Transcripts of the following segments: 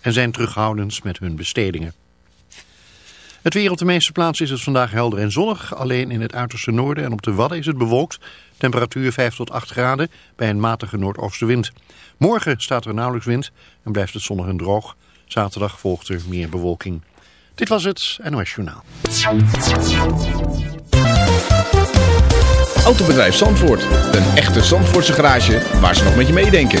en zijn terughoudend met hun bestedingen. Het weer op de meeste plaatsen is het vandaag helder en zonnig. Alleen in het uiterste noorden en op de Wadden is het bewolkt. Temperatuur 5 tot 8 graden bij een matige noordoostenwind. Morgen staat er nauwelijks wind en blijft het zonnig en droog. Zaterdag volgt er meer bewolking. Dit was het NOS Journaal. Autobedrijf Zandvoort. Een echte Zandvoortse garage waar ze nog met je meedenken.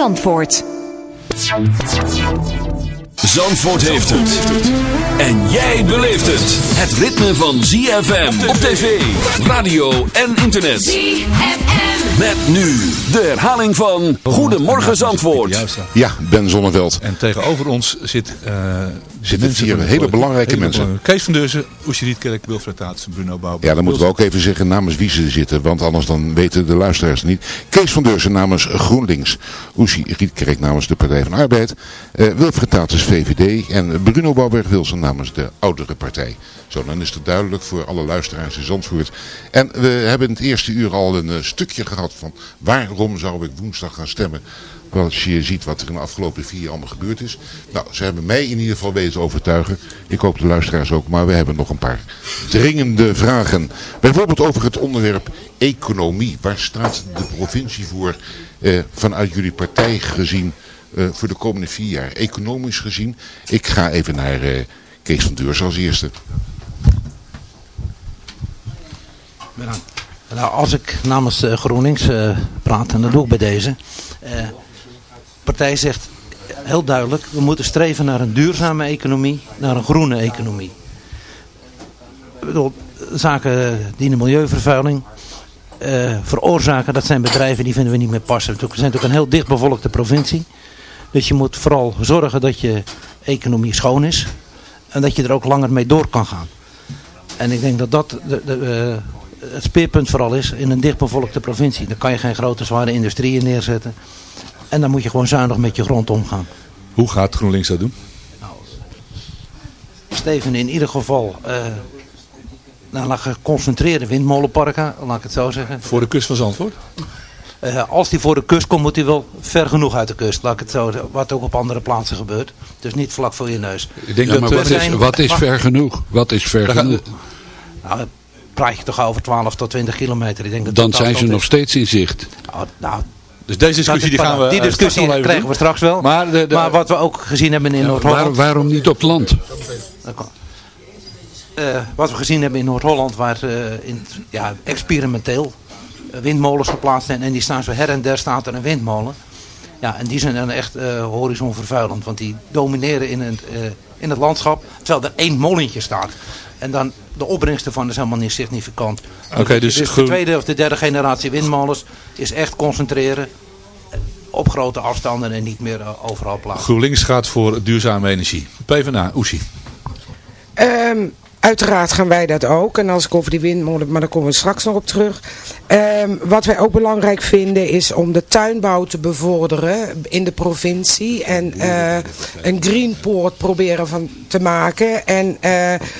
Zandvoort. Zandvoort heeft het. En jij beleeft het. Het ritme van ZFM op tv, radio en internet. ZFM. Met nu de herhaling van Goedemorgen Zandvoort. Ja, Ben Zonneveld. En tegenover ons zit, uh, zitten vier hele belangrijke hele mensen. Belangrijke. Kees van Deurzen, Oesje Rietkerk, Wilfred Taats, Bruno Bouw. Ja, dan moeten we ook even zeggen namens wie ze zitten, want anders dan weten de luisteraars niet. Kees van Deurzen namens GroenLinks, Oesje Rietkerk namens de Partij van Arbeid, uh, Wilfred Taats VVD en Bruno Bouwberg-Wilson namens de oudere partij. Zo, dan is het duidelijk voor alle luisteraars in Zandvoort. En we hebben in het eerste uur al een uh, stukje gehad van waarom zou ik woensdag gaan stemmen. Als je ziet wat er in de afgelopen vier jaar allemaal gebeurd is. Nou, ze hebben mij in ieder geval weten overtuigen. Ik hoop de luisteraars ook. Maar we hebben nog een paar dringende vragen. Bijvoorbeeld over het onderwerp economie. Waar staat de provincie voor eh, vanuit jullie partij gezien uh, voor de komende vier jaar? Economisch gezien. Ik ga even naar uh, Kees van Deurs als eerste. Bedankt. Nou, als ik namens uh, GroenLinks uh, praat, en dat doe ik bij deze. Uh, partij zegt heel duidelijk, we moeten streven naar een duurzame economie, naar een groene economie. Zaken die de milieuvervuiling veroorzaken, dat zijn bedrijven die vinden we niet meer passen. We zijn natuurlijk een heel dichtbevolkte provincie. Dus je moet vooral zorgen dat je economie schoon is. En dat je er ook langer mee door kan gaan. En ik denk dat dat de, de, het speerpunt vooral is in een dichtbevolkte provincie. Dan kan je geen grote zware industrieën neerzetten. En dan moet je gewoon zuinig met je grond omgaan. Hoe gaat GroenLinks dat doen? Nou, Steven in ieder geval uh, nou, geconcentreerde windmolenparken, laat ik het zo zeggen. Voor de kust van Zandvoort? Uh, als die voor de kust komt, moet hij wel ver genoeg uit de kust. Laat ik het zo zeggen. Wat ook op andere plaatsen gebeurt. Dus niet vlak voor je neus. Ik denk ja, dat, maar wat, zijn, is, wat is ver genoeg? Wat is ver genoeg? Nou, praat je toch over 12 tot 20 kilometer. Ik denk dat Dan zijn ze nog steeds in zicht. Nou, nou dus deze discussie die gaan we Die discussie krijgen we straks wel. Maar, de, de, maar, wat we ook gezien hebben in ja, Noord-Holland... Waar, waarom niet op land? Uh, wat we gezien hebben in Noord-Holland, waar uh, in, ja, experimenteel windmolens geplaatst zijn. En die staan zo her en der staat er een windmolen. Ja, en die zijn dan echt uh, horizonvervuilend. Want die domineren in het, in het landschap. Terwijl er één molentje staat. En dan de opbrengst ervan is helemaal niet significant. Oké, okay, dus, dus de tweede of de derde generatie windmolens is echt concentreren op grote afstanden en niet meer uh, overal plaatsen. GroenLinks gaat voor duurzame energie. PvdA, Oesie. Um, Uiteraard gaan wij dat ook. En als ik over die windmolen, maar daar komen we straks nog op terug. Um, wat wij ook belangrijk vinden is om de tuinbouw te bevorderen in de provincie. En uh, een greenpoort proberen van te maken. En uh,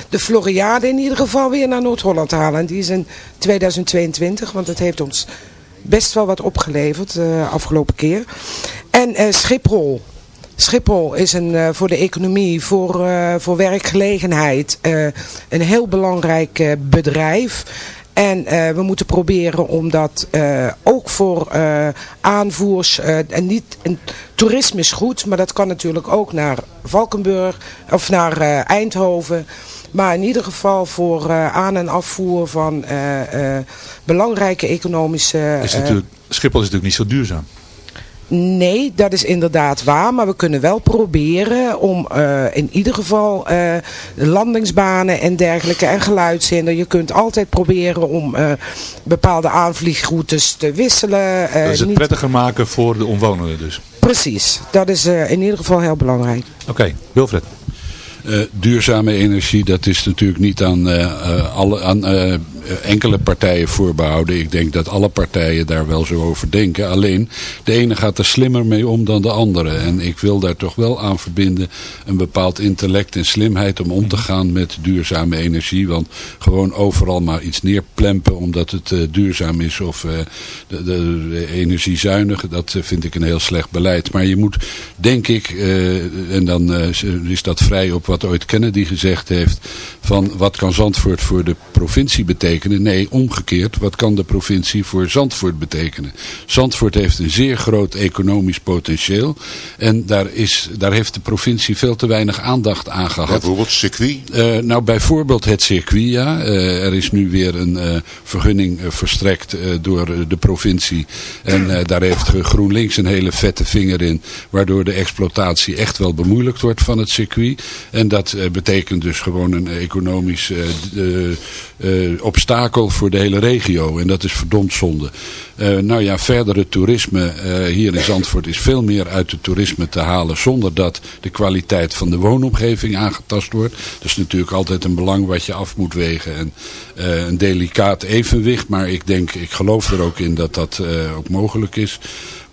de Floriade in ieder geval weer naar Noord-Holland te halen. En die is in 2022, want het heeft ons best wel wat opgeleverd de uh, afgelopen keer. En Schiphol. Schiphol is een, uh, voor de economie, voor, uh, voor werkgelegenheid uh, een heel belangrijk bedrijf. En we moeten proberen om dat ook voor aanvoers, en niet, en toerisme is goed, maar dat kan natuurlijk ook naar Valkenburg of naar Eindhoven. Maar in ieder geval voor aan- en afvoer van belangrijke economische... Is natuurlijk, Schiphol is natuurlijk niet zo duurzaam. Nee, dat is inderdaad waar. Maar we kunnen wel proberen om uh, in ieder geval uh, landingsbanen en dergelijke en geluidshinder. Je kunt altijd proberen om uh, bepaalde aanvliegroutes te wisselen. dat is het niet... prettiger maken voor de omwonenden dus. Precies, dat is in ieder geval heel belangrijk. Oké, okay. Wilfred. Uh, duurzame energie, dat is natuurlijk niet aan, alle, aan enkele partijen voorbehouden. Ik denk dat alle partijen daar wel zo over denken. Alleen, de ene gaat er slimmer mee om dan de andere. En ik wil daar toch wel aan verbinden een bepaald intellect en slimheid om om te gaan met duurzame energie. Want gewoon overal maar iets neerplempen omdat het duurzaam is of de, de, de energiezuinig, dat vind ik een heel slecht beleid. Maar je moet, denk ik, en dan is dat vrij op wat ooit Kennedy gezegd heeft, van wat kan Zandvoort voor de provincie betekenen? Nee, omgekeerd, wat kan de provincie voor Zandvoort betekenen? Zandvoort heeft een zeer groot economisch potentieel en daar, is, daar heeft de provincie veel te weinig aandacht aan gehad. Bijvoorbeeld circuit? Uh, nou, bijvoorbeeld het circuit, ja. Uh, er is nu weer een uh, vergunning verstrekt door de provincie en daar heeft GroenLinks een hele vette vinger in, waardoor de exploitatie echt wel bemoeilijkt wordt van het circuit. En dat betekent dus gewoon een economisch uh, obstakel voor de hele regio. En dat is verdomd zonde. nou ja, verdere toerisme hier in Zandvoort is veel meer uit het toerisme te halen. Zonder dat de kwaliteit van de woonomgeving aangetast wordt. Dat is natuurlijk altijd een belang wat je af moet wegen. En een delicaat evenwicht. Maar ik denk, ik geloof er ook in dat dat ook mogelijk is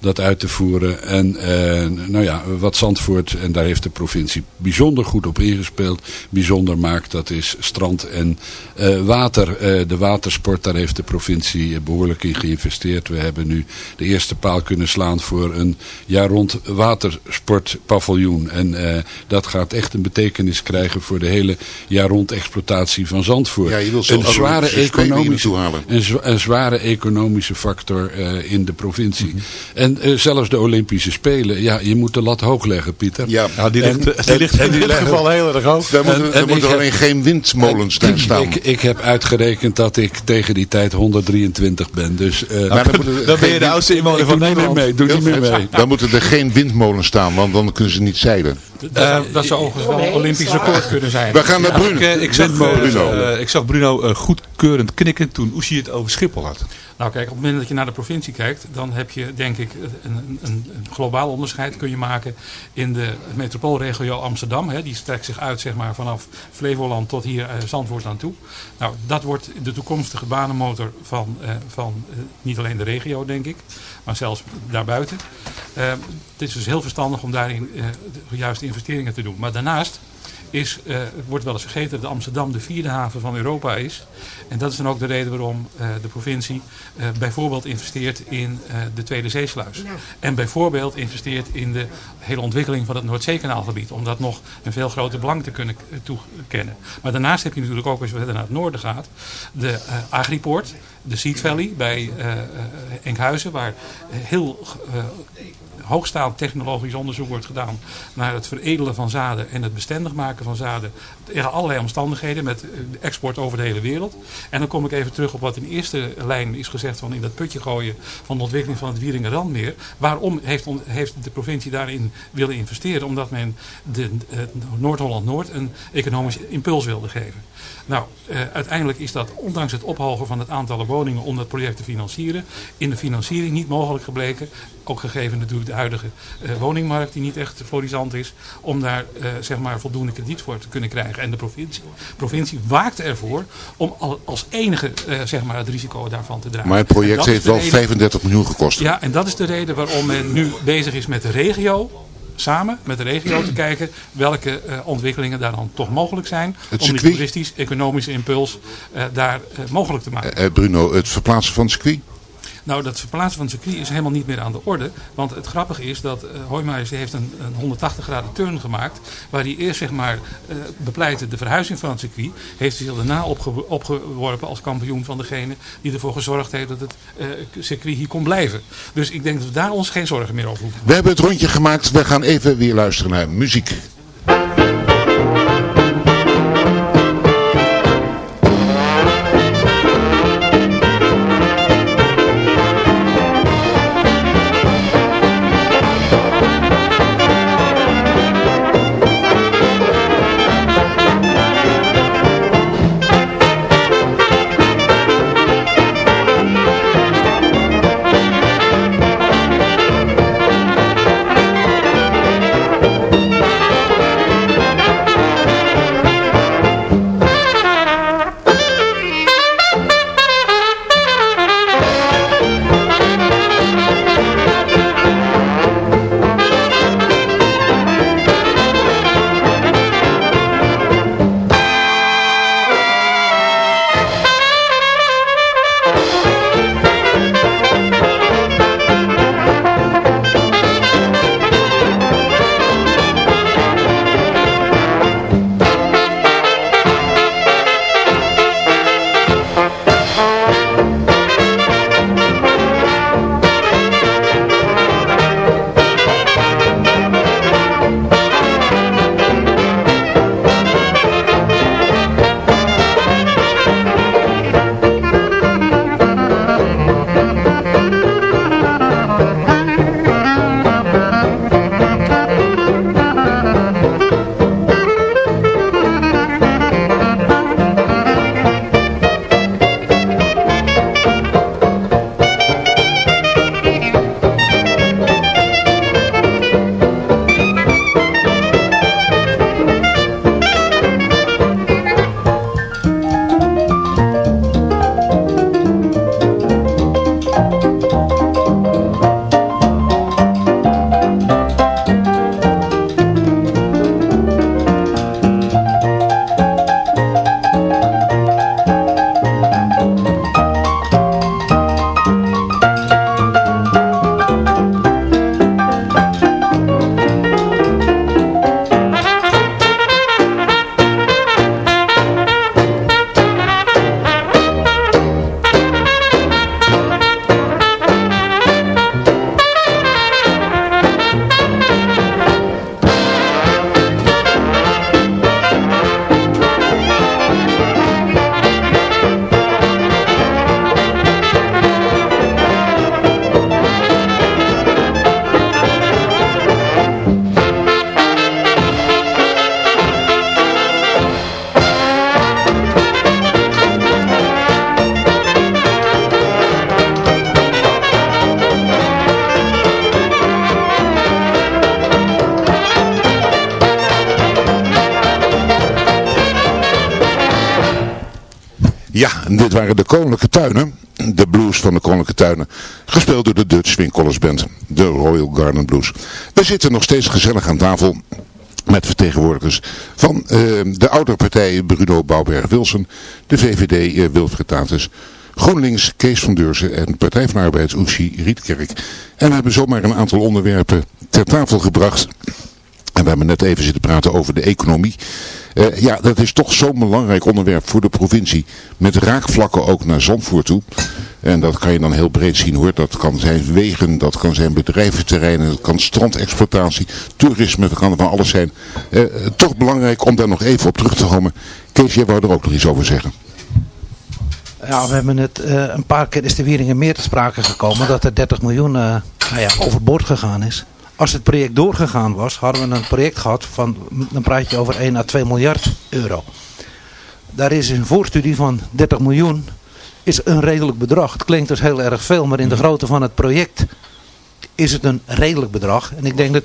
dat uit te voeren. En uh, nou ja, wat Zandvoort, en daar heeft de provincie bijzonder goed op ingespeeld, bijzonder maakt, dat is strand en uh, water. Uh, de watersport, daar heeft de provincie behoorlijk in geïnvesteerd. We hebben nu de eerste paal kunnen slaan voor een jaar rond watersportpaviljoen. En dat gaat echt een betekenis krijgen voor de hele jaar rond exploitatie van Zandvoort. Ja, je wil een, zware economische, een, een, zware economische factor in de provincie. Mm -hmm. En uh, zelfs de Olympische Spelen, ja, je moet de lat hoog leggen, Pieter. Ja, ja die ligt, en, die ligt in dit geval heel erg hoog. Daar moeten, en, moeten alleen geen windmolens en, staan. Ik, ik heb uitgerekend dat ik tegen die tijd 123 ben. Dus, uh, maar dan, dan ben je de oudste inwoner van Nederland. Mee, doe niet meer mee. Dan moeten er geen windmolens staan, want dan kunnen ze niet zeilen. Uh, dat zou overigens wel een Olympisch record kunnen zijn. We gaan naar Bruno. Ik, ik, zag, Bruno. ik zag Bruno goedkeurend knikken toen Oesie het over Schiphol had. Nou kijk, op het moment dat je naar de provincie kijkt, dan heb je denk ik een, een, een globaal onderscheid kun je maken in de metropoolregio Amsterdam. Hè, die strekt zich uit zeg maar, vanaf Flevoland tot hier uh, Zandvoort aan toe. Nou, dat wordt de toekomstige banenmotor van, uh, van uh, niet alleen de regio denk ik, maar zelfs daarbuiten. het is dus heel verstandig om daarin de juiste investeringen te doen. Maar daarnaast is, uh, wordt wel eens vergeten dat Amsterdam de vierde haven van Europa is. En dat is dan ook de reden waarom uh, de provincie uh, bijvoorbeeld investeert in de Tweede Zeesluis. Ja. En bijvoorbeeld investeert in de hele ontwikkeling van het Noordzeekanaalgebied. Om dat nog een veel groter belang te kunnen toekennen. Maar daarnaast heb je natuurlijk ook, als je verder naar het noorden gaat, de Agripoort. De Seed Valley bij Enkhuizen, waar heel hoogstaand technologisch onderzoek wordt gedaan naar het veredelen van zaden en het bestendig maken van zaden. Tegen allerlei omstandigheden met export over de hele wereld. En dan kom ik even terug op wat in eerste lijn is gezegd van in dat putje gooien van de ontwikkeling van het Wieringerrandmeer. Waarom heeft, heeft de provincie daarin willen investeren? Omdat men de Noord-Holland-Noord een economisch impuls wilde geven. Nou, uh, uiteindelijk is dat ondanks het ophogen van het aantal woningen om dat project te financieren, in de financiering niet mogelijk gebleken, ook gegeven natuurlijk de huidige uh, woningmarkt die niet echt florisant is, om daar uh, zeg maar voldoende krediet voor te kunnen krijgen. En de provincie, provincie waakt ervoor om al, als enige zeg maar het risico daarvan te dragen. Maar het project heeft wel reden, 35 miljoen gekost. Ja, en dat is de reden waarom men nu bezig is met de regio samen met de regio te kijken welke uh, ontwikkelingen daar dan toch mogelijk zijn. Het om die toeristisch-economische impuls uh, daar uh, mogelijk te maken. Bruno, het verplaatsen van het circuit? Nou, dat verplaatsen van het circuit is helemaal niet meer aan de orde. Want het grappige is dat uh, heeft een, een 180 graden turn gemaakt. Waar hij eerst zeg maar uh, bepleitte de verhuizing van het circuit. Heeft hij zich daarna opge opgeworpen als kampioen van degene die ervoor gezorgd heeft dat het uh, circuit hier kon blijven. Dus ik denk dat we daar ons geen zorgen meer over hoeven. We hebben het rondje gemaakt. We gaan even weer luisteren naar muziek. Dit waren de Koninklijke Tuinen. De blues van de Koninklijke Tuinen. Gespeeld door de Dutch Swing Band. De Royal Garden Blues. We zitten nog steeds gezellig aan tafel met vertegenwoordigers van uh, de oudere partijen Bruno Bouwberg-Wilson, de VVD uh, Wilfried Tatus, GroenLinks Kees van Deurzen en Partij van Arbeid Oeshi Rietkerk. En we hebben zomaar een aantal onderwerpen ter tafel gebracht. En we hebben net even zitten praten over de economie. Uh, ja, dat is toch zo'n belangrijk onderwerp voor de provincie. Met raakvlakken ook naar Zandvoort toe. En dat kan je dan heel breed zien hoor. Dat kan zijn wegen, dat kan zijn bedrijventerreinen, dat kan strandexploitatie, toerisme, dat kan van alles zijn. Uh, toch belangrijk om daar nog even op terug te komen. Kees, jij wou er ook nog iets over zeggen. Ja, we hebben het uh, een paar keer is de Wieringen meer te sprake gekomen dat er 30 miljoen nou ja, overboord gegaan is. Als het project doorgegaan was, hadden we een project gehad van, dan praat je over 1 à 2 miljard euro. Daar is een voorstudie van 30 miljoen, is een redelijk bedrag. Het klinkt dus heel erg veel, maar in de grootte van het project is het een redelijk bedrag. En ik denk dat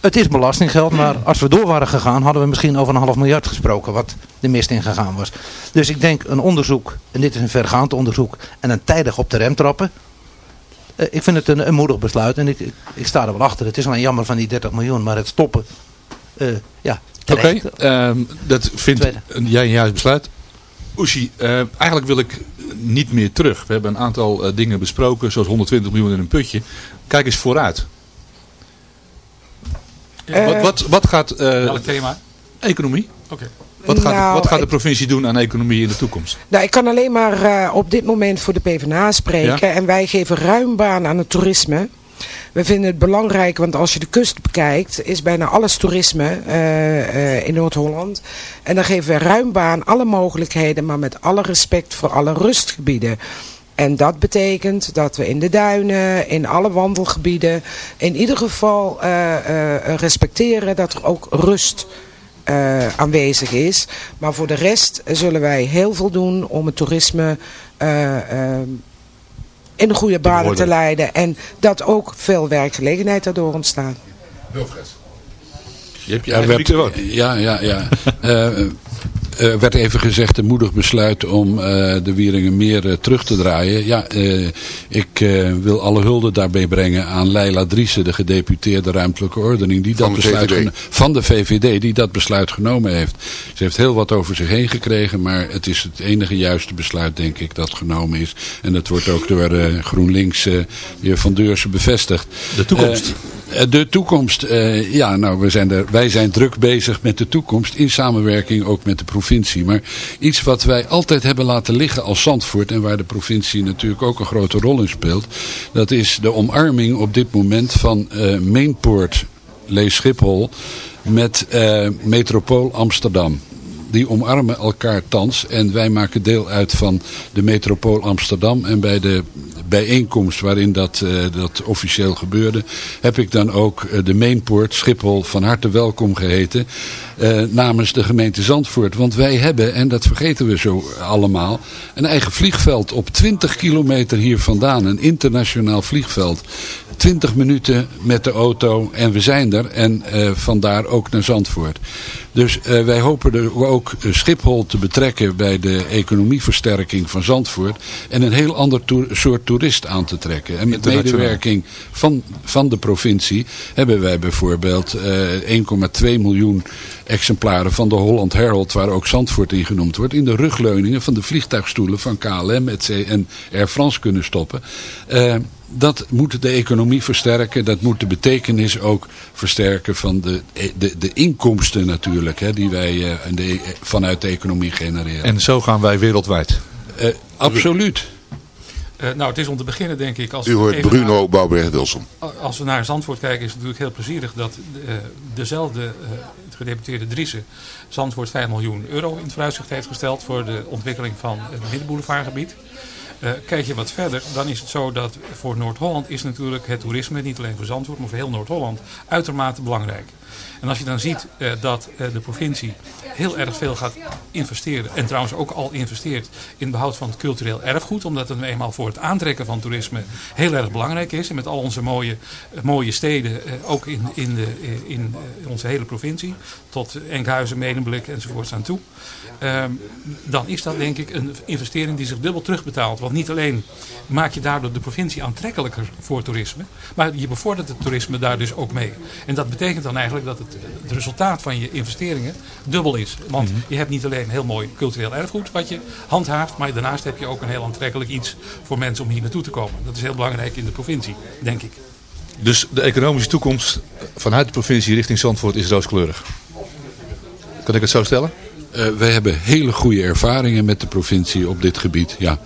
het is belastinggeld, maar als we door waren gegaan, hadden we misschien over een half miljard gesproken, wat de mist in gegaan was. Dus ik denk een onderzoek, en dit is een vergaand onderzoek, en een tijdig op de rem trappen. Uh, ik vind het een, een moedig besluit en ik, ik, ik, sta er wel achter. Het is alleen jammer van die 30 miljoen, maar het stoppen, uh, ja, Oké, okay, um, dat vindt jij een juist besluit. Oeshi, uh, eigenlijk wil ik niet meer terug. We hebben een aantal uh, dingen besproken, zoals 120 miljoen in een putje. Kijk eens vooruit. Uh, wat, wat, wat gaat... Welk thema? Economie. Oké. Okay. Wat gaat, nou, wat gaat de provincie doen aan economie in de toekomst? Nou, ik kan alleen maar uh, op dit moment voor de PvdA spreken. Ja? En wij geven ruim baan aan het toerisme. We vinden het belangrijk, want als je de kust bekijkt, is bijna alles toerisme uh, uh, in Noord-Holland. En dan geven we ruim baan, alle mogelijkheden, maar met alle respect voor alle rustgebieden. En dat betekent dat we in de duinen, in alle wandelgebieden, in ieder geval uh, respecteren dat er ook rust uh, aanwezig is. Maar voor de rest zullen wij heel veel doen om het toerisme uh, uh, in de goede banen te leiden. En dat ook veel werkgelegenheid daardoor ontstaat. Wilfred. Je hebt je ja, eigen werd, Ja, ja, ja. Er uh, werd even gezegd een moedig besluit om uh, de Wieringen meer uh, terug te draaien. Ja, ik wil alle hulde daarbij brengen aan Leila Driessen, de gedeputeerde ruimtelijke ordening, die dat van, de besluit van de VVD, die dat besluit genomen heeft. Ze heeft heel wat over zich heen gekregen, maar het is het enige juiste besluit, denk ik, dat genomen is. En dat wordt ook door GroenLinks weer van Deursen bevestigd. De toekomst. De toekomst, ja, nou, we zijn er, wij zijn druk bezig met de toekomst in samenwerking ook met de provincie. Maar iets wat wij altijd hebben laten liggen als Zandvoort... en waar de provincie natuurlijk ook een grote rol in speelt... dat is de omarming op dit moment van uh, Mainpoort, Lees Schiphol... met Metropool Amsterdam die omarmen elkaar thans. En wij maken deel uit van de metropool Amsterdam. En bij de bijeenkomst waarin dat, uh, dat officieel gebeurde... heb ik dan ook uh, de Mainpoort Schiphol van harte welkom geheten... Uh, namens de gemeente Zandvoort. Want wij hebben, en dat vergeten we zo allemaal... een eigen vliegveld op 20 kilometer hier vandaan. Een internationaal vliegveld. 20 minuten met de auto en we zijn er. En uh, vandaar ook naar Zandvoort. Dus uh, wij hopen er ook Schiphol te betrekken bij de economieversterking van Zandvoort. En een heel ander to soort toerist aan te trekken. En met medewerking van, van de provincie hebben wij bijvoorbeeld uh, 1,2 miljoen exemplaren van de Holland Herald, waar ook Zandvoort in genoemd wordt, in de rugleuningen van de vliegtuigstoelen van KLM en Air France kunnen stoppen. Uh, dat moet de economie versterken. Dat moet de betekenis ook versterken van de, de, de inkomsten natuurlijk. Hè, die wij uh, de, vanuit de economie genereren. En zo gaan wij wereldwijd. Uh, absoluut. Uh, nou, het is om te beginnen denk ik... Als U hoort Bruno naar, Bouwberg-Wilson. Als we naar Zandvoort kijken is het natuurlijk heel plezierig dat uh, dezelfde gedeputeerde Driessen Zandvoort 5 miljoen euro in het vooruitzicht heeft gesteld voor de ontwikkeling van het middenboulevardgebied. Uh, kijk je wat verder, dan is het zo dat voor Noord-Holland is natuurlijk het toerisme, niet alleen voor Zandvoort, maar voor heel Noord-Holland, uitermate belangrijk. En als je dan ziet uh, dat uh, de provincie heel erg veel gaat investeren, en trouwens ook al investeert in behoud van het cultureel erfgoed, omdat het eenmaal voor het aantrekken van toerisme heel erg belangrijk is. En met al onze mooie, mooie steden, ook in, in, de, in onze hele provincie, tot Enkhuizen, Medemblik enzovoorts aan toe. Um, dan is dat denk ik een investering die zich dubbel terugbetaalt. Want niet alleen maak je daardoor de provincie aantrekkelijker voor toerisme, maar je bevordert het toerisme daar dus ook mee. En dat betekent dan eigenlijk dat het, het resultaat van je investeringen dubbel is. Want mm -hmm. je hebt niet alleen heel mooi cultureel erfgoed wat je handhaaft, maar daarnaast heb je ook een heel aantrekkelijk iets voor mensen om hier naartoe te komen. Dat is heel belangrijk in de provincie, denk ik. Dus de economische toekomst vanuit de provincie richting Zandvoort is rooskleurig. Kan ik het zo stellen? Uh, wij hebben hele goede ervaringen met de provincie op dit gebied, ja.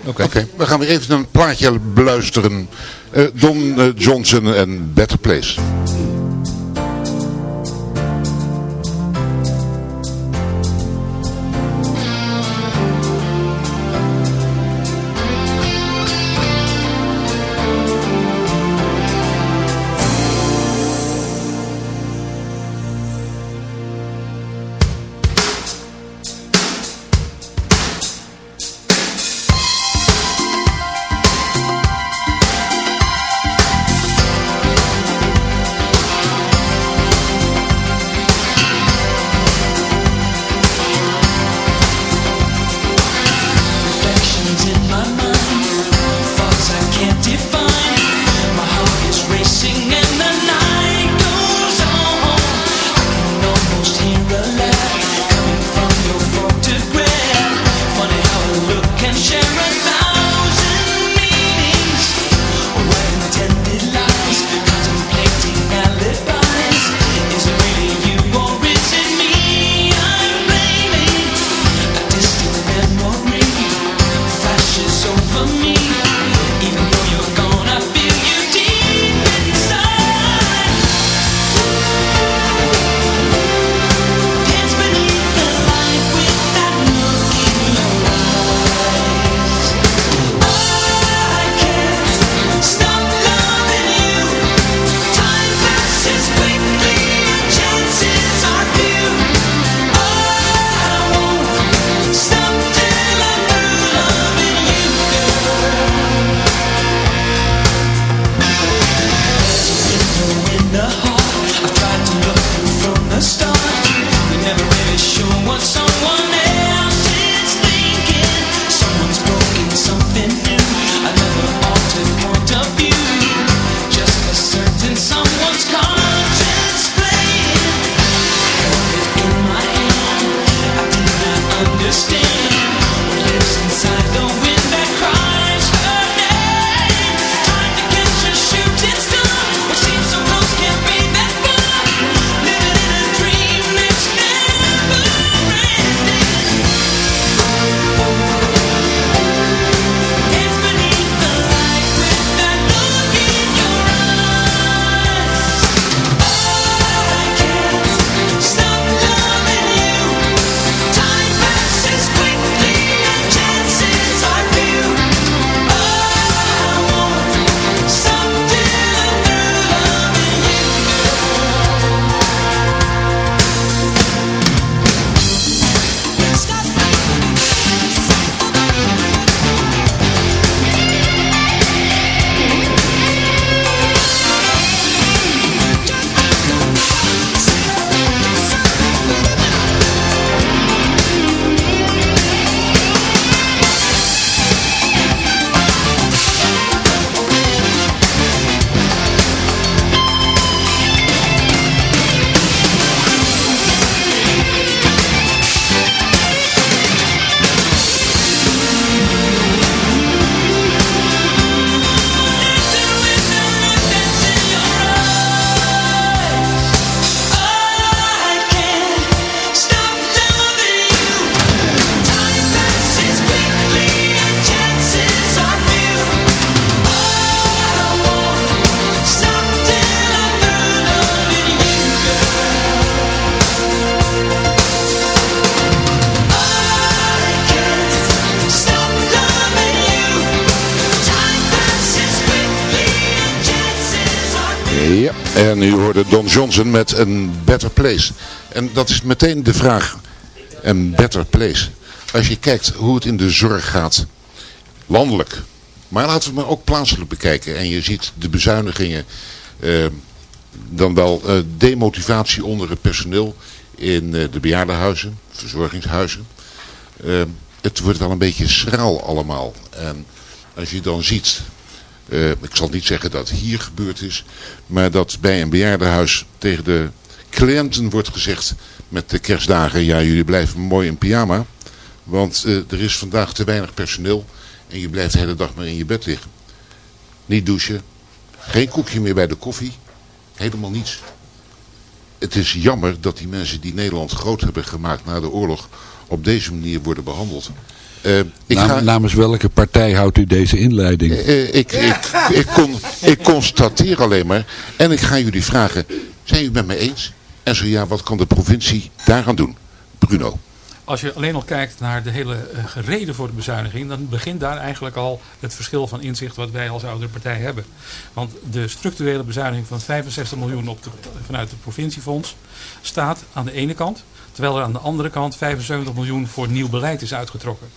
Oké, okay. okay. we gaan weer even een plaatje beluisteren. Uh, Don uh, Johnson en Better Place. understand. Ja, en u hoorde Don Johnson met een Better Place. En dat is meteen de vraag, een Better Place. Als je kijkt hoe het in de zorg gaat, landelijk. Maar laten we maar ook plaatselijk bekijken. En je ziet de bezuinigingen, eh, dan wel eh, demotivatie onder het personeel in eh, de bejaardenhuizen, verzorgingshuizen. Eh, het wordt wel een beetje schraal allemaal. En als je dan ziet uh, ik zal niet zeggen dat hier gebeurd is, maar dat bij een bejaardenhuis tegen de cliënten wordt gezegd met de kerstdagen, ja jullie blijven mooi in pyjama, want uh, er is vandaag te weinig personeel en je blijft de hele dag maar in je bed liggen. Niet douchen, geen koekje meer bij de koffie, helemaal niets. Het is jammer dat die mensen die Nederland groot hebben gemaakt na de oorlog op deze manier worden behandeld. Uh, ik Nam, ga... Namens welke partij houdt u deze inleiding? Uh, ik, ik, ik, kon, ik constateer alleen maar. En ik ga jullie vragen. Zijn jullie het met mij eens? En zo ja, wat kan de provincie daaraan doen? Bruno. Als je alleen al kijkt naar de hele uh, reden voor de bezuiniging, dan begint daar eigenlijk al het verschil van inzicht wat wij als oudere partij hebben. Want de structurele bezuiniging van 65 miljoen op de, vanuit het provinciefonds staat aan de ene kant, terwijl er aan de andere kant 75 miljoen voor nieuw beleid is uitgetrokken.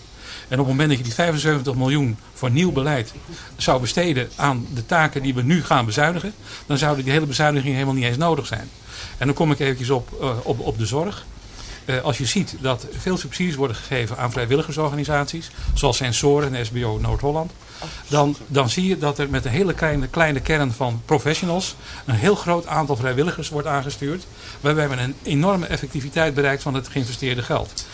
En op het moment dat je die 75 miljoen voor nieuw beleid zou besteden aan de taken die we nu gaan bezuinigen, dan zouden die hele bezuinigingen helemaal niet eens nodig zijn. En dan kom ik eventjes op, uh, op, op de zorg. Uh, als je ziet dat veel subsidies worden gegeven aan vrijwilligersorganisaties, zoals Sensoren en SBO Noord-Holland, dan, dan zie je dat er met een hele kleine, kleine kern van professionals een heel groot aantal vrijwilligers wordt aangestuurd, waarbij men een enorme effectiviteit bereikt van het geïnvesteerde geld.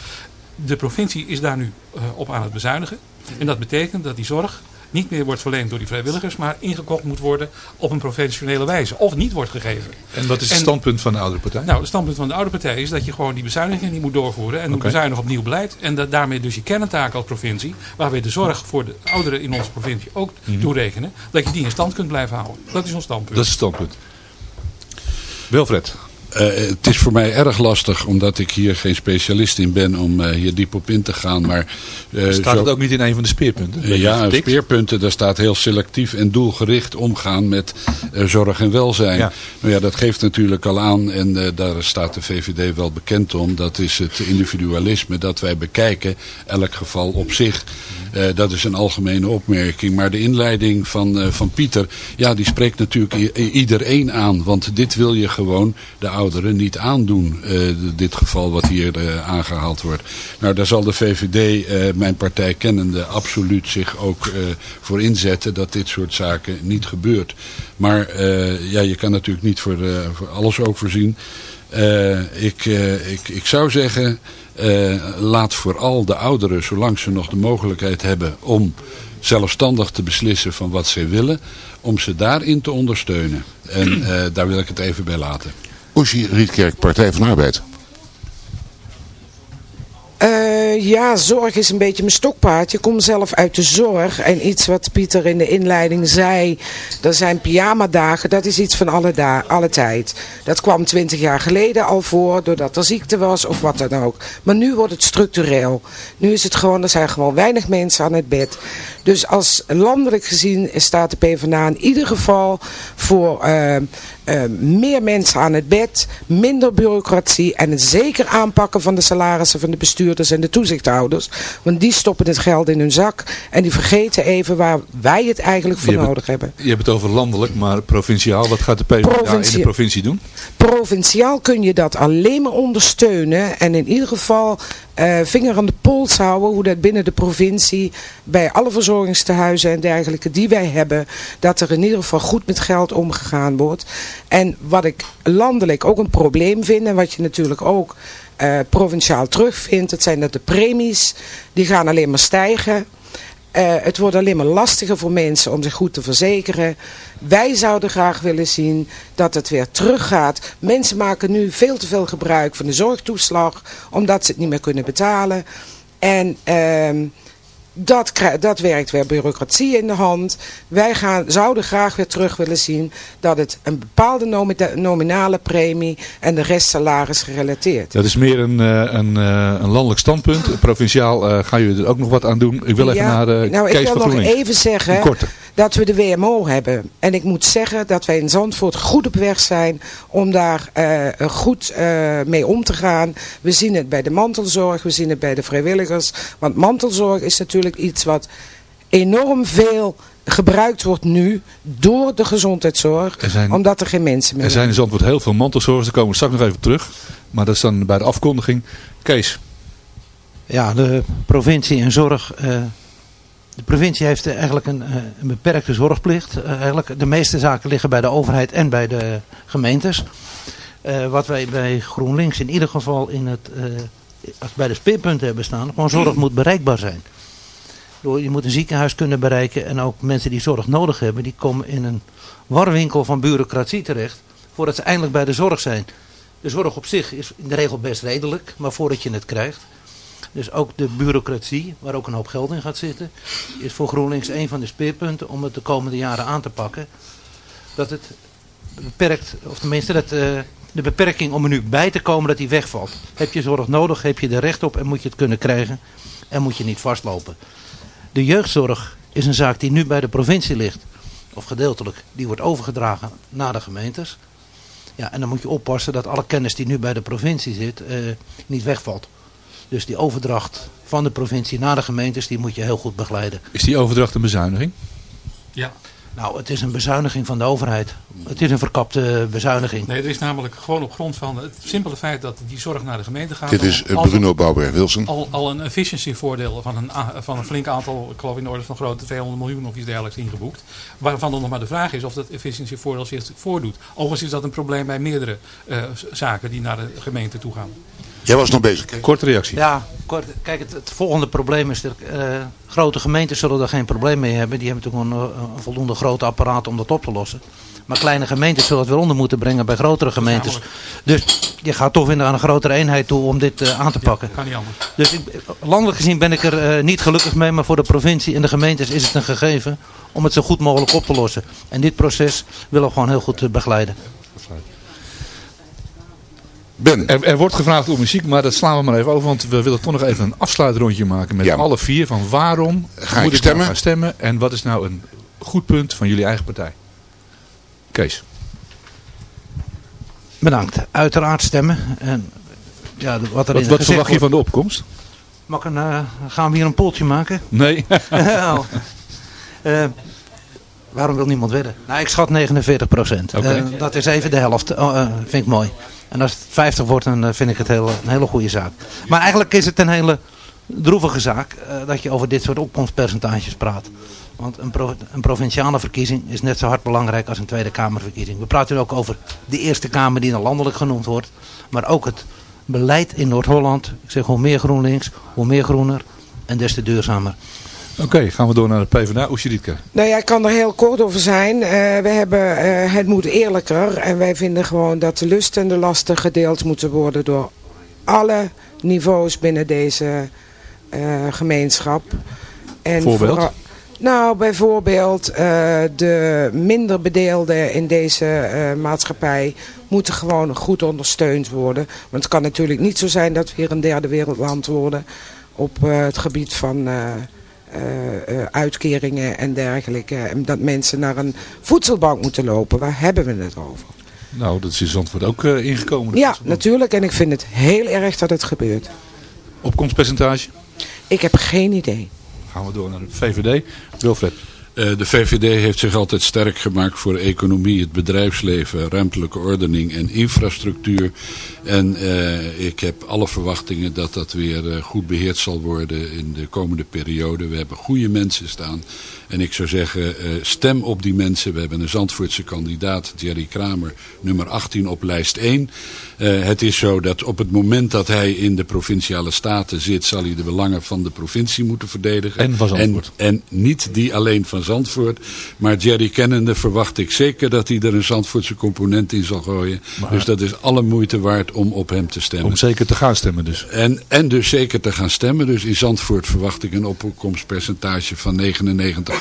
De provincie is daar nu uh, op aan het bezuinigen. En dat betekent dat die zorg niet meer wordt verleend door die vrijwilligers, maar ingekocht moet worden op een professionele wijze. Of niet wordt gegeven. En wat is het en, standpunt van de oude partij? Nou, het standpunt van de oude partij is dat je gewoon die bezuinigingen niet moet doorvoeren. En okay. moet bezuinigen op nieuw beleid. En dat daarmee dus je kerntaak als provincie, waar we de zorg voor de ouderen in onze provincie ook mm -hmm. toerekenen, dat je die in stand kunt blijven houden. Dat is ons standpunt. Dat is het standpunt. Wilfred. Uh, het is voor mij erg lastig, omdat ik hier geen specialist in ben om uh, hier diep op in te gaan. Maar, staat zo... het ook niet in een van de speerpunten? ja, speerpunten, daar staat heel selectief en doelgericht omgaan met zorg en welzijn. Ja. Nou ja, dat geeft natuurlijk al aan, en daar staat de VVD wel bekend om, dat is het individualisme, dat wij bekijken elk geval op zich. Uh, dat is een algemene opmerking. Maar de inleiding van, uh, van Pieter, ja, die spreekt natuurlijk iedereen aan. Want dit wil je gewoon de ouderen niet aandoen. Uh, dit geval wat hier aangehaald wordt. Nou, daar zal de VVD, mijn partij kennende, absoluut zich ook voor inzetten dat dit soort zaken niet gebeurt. Maar ja, je kan natuurlijk niet voor, voor alles ook voorzien. ik, ik, ik zou zeggen... Uh, laat vooral de ouderen, zolang ze nog de mogelijkheid hebben om zelfstandig te beslissen van wat ze willen, om ze daarin te ondersteunen. En uh, daar wil ik het even bij laten. Oesie Rietkerk, Partij van Arbeid. Uh, ja, zorg is een beetje mijn stokpaard. Je komt zelf uit de zorg. En iets wat Pieter in de inleiding zei. Dat zijn pyjamadagen. Dat is iets van alle, alle tijd. Dat kwam twintig jaar geleden al voor. Doordat er ziekte was of wat dan ook. Maar nu wordt het structureel. Nu is het gewoon, er zijn gewoon weinig mensen aan het bed. Dus als landelijk gezien staat de PvdA in ieder geval voor... Uh, uh, meer mensen aan het bed, minder bureaucratie en het zeker aanpakken van de salarissen van de bestuurders en de toezichthouders. Want die stoppen het geld in hun zak en die vergeten even waar wij het eigenlijk voor nodig hebben. Je hebt het over landelijk, maar provinciaal, wat gaat de PvdA in de provincie doen? Provinciaal kun je dat alleen maar ondersteunen en in ieder geval uh, vinger aan de pols houden hoe dat binnen de provincie bij alle verzorgingstehuizen en dergelijke die wij hebben, dat er in ieder geval goed met geld omgegaan wordt. En wat ik landelijk ook een probleem vind en wat je natuurlijk ook uh, provinciaal terugvindt, dat zijn dat de premies, die gaan alleen maar stijgen. Uh, het wordt alleen maar lastiger voor mensen om zich goed te verzekeren. Wij zouden graag willen zien dat het weer teruggaat. Mensen maken nu veel te veel gebruik van de zorgtoeslag, omdat ze het niet meer kunnen betalen. En... Dat, dat werkt weer bureaucratie in de hand. Wij gaan, zouden graag weer terug willen zien dat het een bepaalde nominale premie en de rest salaris gerelateerd. Dat is meer een, eh, een, eh, een landelijk standpunt. Provinciaal uh, gaan jullie er ook nog wat aan doen. Ik wil even naar uh, nou, Kees ik wil nog even zeggen dat we de WMO hebben. En ik moet zeggen dat wij in Zandvoort goed op weg zijn om daar uh, goed uh, mee om te gaan. We zien het bij de mantelzorg, we zien het bij de vrijwilligers. Want mantelzorg is natuurlijk iets wat enorm veel gebruikt wordt nu door de gezondheidszorg, omdat er geen mensen meer Er zijn in Zandvoort heel veel mantelzorgers, daar komen we straks nog even op terug. Maar dat is dan bij de afkondiging. Kees. Ja, de provincie en zorg... Uh, de provincie heeft eigenlijk een, een beperkte zorgplicht. Uh, eigenlijk de meeste zaken liggen bij de overheid en bij de gemeentes. Wat wij bij GroenLinks in ieder geval in het, als bij de speerpunten hebben staan, gewoon zorg moet bereikbaar zijn. Je moet een ziekenhuis kunnen bereiken en ook mensen die zorg nodig hebben, die komen in een warwinkel van bureaucratie terecht voordat ze eindelijk bij de zorg zijn. De zorg op zich is in de regel best redelijk, maar voordat je het krijgt. Dus ook de bureaucratie, waar ook een hoop geld in gaat zitten, is voor GroenLinks een van de speerpunten om het de komende jaren aan te pakken. Dat het beperkt, of tenminste dat uh, de beperking om er nu bij te komen dat die wegvalt. Heb je zorg nodig, heb je er recht op en moet je het kunnen krijgen en moet je niet vastlopen. De jeugdzorg is een zaak die nu bij de provincie ligt, of gedeeltelijk, die wordt overgedragen naar de gemeentes. Ja, en dan moet je oppassen dat alle kennis die nu bij de provincie zit, uh, niet wegvalt. Dus die overdracht van de provincie naar de gemeentes, die moet je heel goed begeleiden. Is die overdracht een bezuiniging? Ja. Nou, het is een bezuiniging van de overheid. Het is een verkapte bezuiniging. Nee, er is namelijk gewoon op grond van het simpele feit dat die zorg naar de gemeente gaat. Dit is eh, Bruno Bouwberg-Wilson. Al, al een efficiency voordeel van een, van een flink aantal, ik geloof in de orde van grote 200 miljoen of iets dergelijks ingeboekt. Waarvan dan nog maar de vraag is of dat efficiency voordeel zich voordoet. Overigens is dat een probleem bij meerdere uh, zaken die naar de gemeente toe gaan. Jij was nog bezig. Korte reactie. Ja, kort, kijk, het, het, volgende probleem is dat uh, grote gemeentes zullen er geen probleem mee hebben. Die hebben natuurlijk een, een, voldoende grote apparaat om dat op te lossen. Maar kleine gemeentes zullen het weer onder moeten brengen bij grotere gemeentes. Dus je gaat toch weer naar een grotere eenheid toe om dit uh, aan te pakken. Ja, kan niet anders. Dus ik, landelijk gezien ben ik er uh, niet gelukkig mee. Maar voor de provincie en de gemeentes is het een gegeven om het zo goed mogelijk op te lossen. En dit proces willen we gewoon heel goed begeleiden. Ben. Er, er, wordt gevraagd om muziek, maar dat slaan we maar even over. Want we willen toch nog even een afsluitrondje maken met ja. alle vier. Van waarom Ga moet ik stemmen? Nou gaan stemmen? En wat is nou een goed punt van jullie eigen partij? Kees. Bedankt. Uiteraard stemmen. En, ja, wat er wat wat verwacht je van de opkomst? Mag een, uh, gaan we hier een poltje maken? Nee. uh, waarom wil niemand wedden? Nou, ik schat 49 procent. Okay. Uh, dat is even de helft. Oh, vind ik mooi. En als het 50 wordt, dan vind ik het heel, een hele goede zaak. Maar eigenlijk is het een hele droevige zaak uh, dat je over dit soort opkomstpercentages praat. Want een, een, provinciale verkiezing is net zo hard belangrijk als een Tweede Kamerverkiezing. We praten ook over de Eerste Kamer die dan landelijk genoemd wordt. Maar ook het beleid in Noord-Holland. Ik zeg hoe meer GroenLinks, hoe meer groener en des te duurzamer. Oké, okay, gaan we door naar de PvdA. Oesjerietke. Nou ja, ik kan er heel kort over zijn. Uh, we hebben, uh, het moet eerlijker. En wij vinden gewoon dat de lust en de lasten gedeeld moeten worden door alle niveaus binnen deze uh, gemeenschap. En Voorbeeld? nou, bijvoorbeeld de minder bedeelden in deze maatschappij moeten gewoon goed ondersteund worden. Want het kan natuurlijk niet zo zijn dat we hier een derde wereldland worden op het gebied van... Uh, uh, uitkeringen en dergelijke. En dat mensen naar een voedselbank moeten lopen. Waar hebben we het over? Nou, dat is in Zandvoort ook uh, ingekomen. Ja, natuurlijk. En ik vind het heel erg dat het gebeurt. Opkomstpercentage? Ik heb geen idee. Gaan we door naar de VVD. Wilfred. Uh, de VVD heeft zich altijd sterk gemaakt voor economie, het bedrijfsleven, ruimtelijke ordening en infrastructuur. En uh, ik heb alle verwachtingen dat dat weer uh, goed beheerd zal worden in de komende periode. We hebben goede mensen staan. En ik zou zeggen, stem op die mensen. We hebben een Zandvoortse kandidaat, Jerry Kramer, nummer 18 op lijst 1. het is zo dat op het moment dat hij in de provinciale staten zit, zal hij de belangen van de provincie moeten verdedigen. En van Zandvoort. En, en niet die alleen van Zandvoort. Maar Jerry kennende verwacht ik zeker dat hij er een Zandvoortse component in zal gooien. Maar, dus dat is alle moeite waard om op hem te stemmen. Om zeker te gaan stemmen dus. En, en dus zeker te gaan stemmen. Dus in Zandvoort verwacht ik een opkomstpercentage van 99 procent.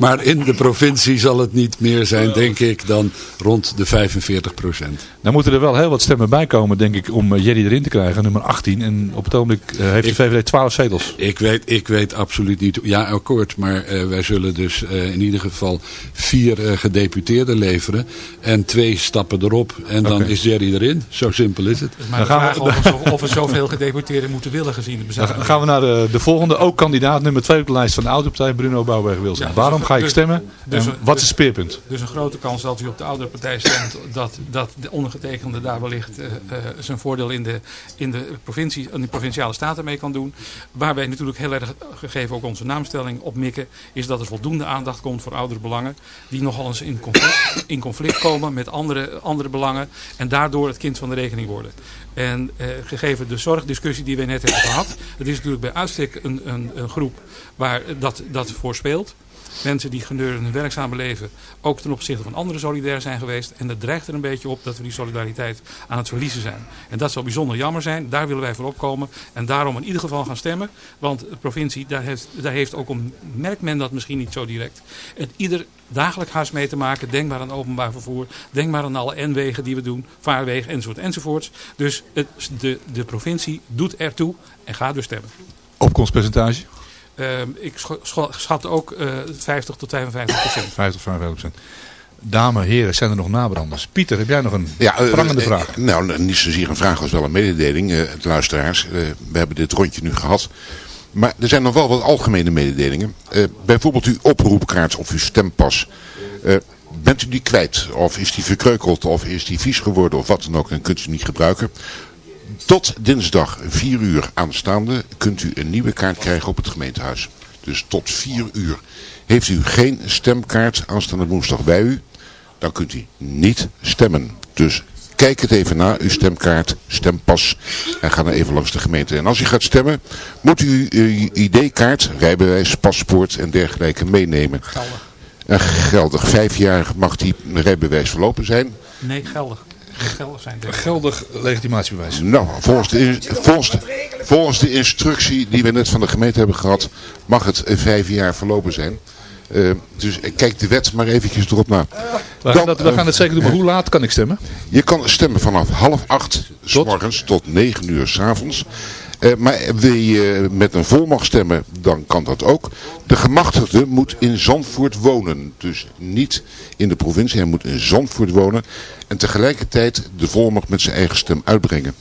Maar in de provincie zal het niet meer zijn, denk ik, dan rond de 45 procent. Nou moeten er wel heel wat stemmen bij komen, denk ik, om Jerry erin te krijgen. Nummer 18. En op het ogenblik uh, heeft de VVD 12 zetels. Ik weet, ik weet absoluut niet. Ja, akkoord. Maar uh, wij zullen dus in ieder geval vier gedeputeerden leveren. En twee stappen erop. En dan is Jerry erin. Zo simpel is het. Maar dan gaan we, of, we, of we zoveel gedeputeerden moeten willen gezien de bezuiniging. Dan gaan we naar de, de volgende. Ook kandidaat nummer twee op de lijst van de Autopartij, Bruno Bouwberg-Wilson. Ja, Waarom ga ik dus- stemmen? Dus, wat is het speerpunt? Dus een grote kans dat u op de oudere partij stemt. Dat, dat de ondergetekende daar wellicht uh, zijn voordeel in de, in, de provincie, in de provinciale staten mee kan doen. Waar wij natuurlijk heel erg, gegeven ook onze naamstelling, op mikken. Is dat er voldoende aandacht komt voor oudere belangen. Die nogal eens in conflict, in conflict komen met andere, andere belangen. En daardoor het kind van de rekening worden. En eh, gegeven de zorgdiscussie die we net hebben gehad. Het is natuurlijk bij uitstek een, een, een groep waar dat, dat voor speelt. Mensen die gedurende hun werkzame leven ook ten opzichte van anderen solidair zijn geweest. En dat dreigt er een beetje op dat we die solidariteit aan het verliezen zijn. En dat zou bijzonder jammer zijn. Daar willen wij voor opkomen. En daarom in ieder geval gaan stemmen. Want de provincie, daar heeft, daar heeft ook, om, merkt men dat misschien niet zo direct. Het ieder dagelijks huis mee te maken. Denk maar aan openbaar vervoer. Denk maar aan alle N-wegen die we doen. Vaarwegen enzovoort enzovoorts. Dus het, de, de provincie doet ertoe en gaat dus stemmen. Opkomstpercentage? Uh, ik schat ook uh, 50 tot 55 procent. 50 tot 55 procent. Dames, heren, zijn er nog nabranders? Pieter, heb jij nog een ja, uh, prangende uh, vraag? Nou, niet zozeer een vraag als wel een mededeling, uh, luisteraars. we hebben dit rondje nu gehad. Maar er zijn nog wel wat algemene mededelingen. bijvoorbeeld uw oproepkaart of uw stempas. bent u die kwijt? Of is die verkreukeld? Of is die vies geworden? Of wat dan ook? En kunt u niet gebruiken? Tot dinsdag 4 uur aanstaande kunt u een nieuwe kaart krijgen op het gemeentehuis. Dus tot 4 uur. Heeft u geen stemkaart aanstaande woensdag bij u, dan kunt u niet stemmen. Dus kijk het even na, uw stemkaart, stempas en ga dan even langs de gemeente. En als u gaat stemmen, moet u uw ID-kaart, rijbewijs, paspoort en dergelijke meenemen. Geldig. En geldig. Vijf jaar mag die rijbewijs verlopen zijn. Nee, geldig geldig zijn. Geldig legitimatiebewijs. Nou, volgens de, volgens, de, volgens de instructie die we net van de gemeente hebben gehad, mag het vijf jaar verlopen zijn. Uh, dus kijk de wet maar eventjes erop na. We gaan, dat, we gaan het zeker doen, maar hoe laat kan ik stemmen? Je kan stemmen vanaf half acht s morgens tot negen uur s avonds. Uh, maar wil je met een volmacht stemmen, dan kan dat ook. De gemachtigde moet in Zandvoort wonen. Dus niet in de provincie, hij moet in Zandvoort wonen. En tegelijkertijd de volmacht met zijn eigen stem uitbrengen.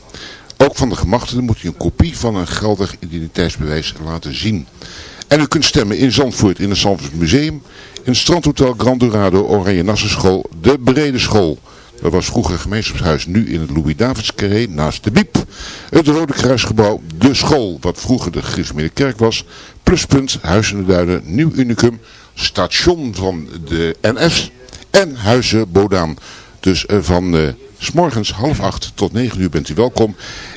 Ook van de gemachtigde moet hij een kopie van een geldig identiteitsbewijs laten zien. En u kunt stemmen in Zandvoort, in het Zandvoort Museum, in het Strandhotel Grand Dorado, Oranje Nassau School, de Brede School. Dat was vroeger gemeenschapshuis, nu in het Louis Davids Carré, naast de Biep. Het Rode Kruisgebouw, de school, wat vroeger de gereformeerde kerk was. Pluspunt, Huis in de Duinen, Nieuw Unicum, station van de NS en Huizen Bodaan. Dus uh, van uh, s morgens half acht tot negen uur bent u welkom.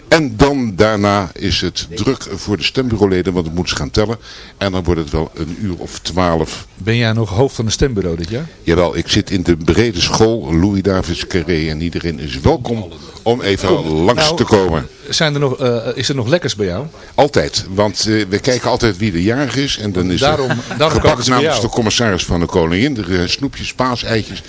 En dan daarna is het druk voor de stembureauleden, want we moeten ze gaan tellen. En dan wordt het wel een uur of twaalf. Ben jij nog hoofd van een stembureau dit jaar? Jawel, ik zit in de brede school Louis Davids Carré en iedereen is welkom om even langs nou, te komen. Zijn er nog, uh, is er nog lekkers bij jou? Altijd, want uh, we kijken altijd wie de jarig is. En dan is daarom, er daarom namens de commissaris van de koningin. De snoepjes, paaseitjes,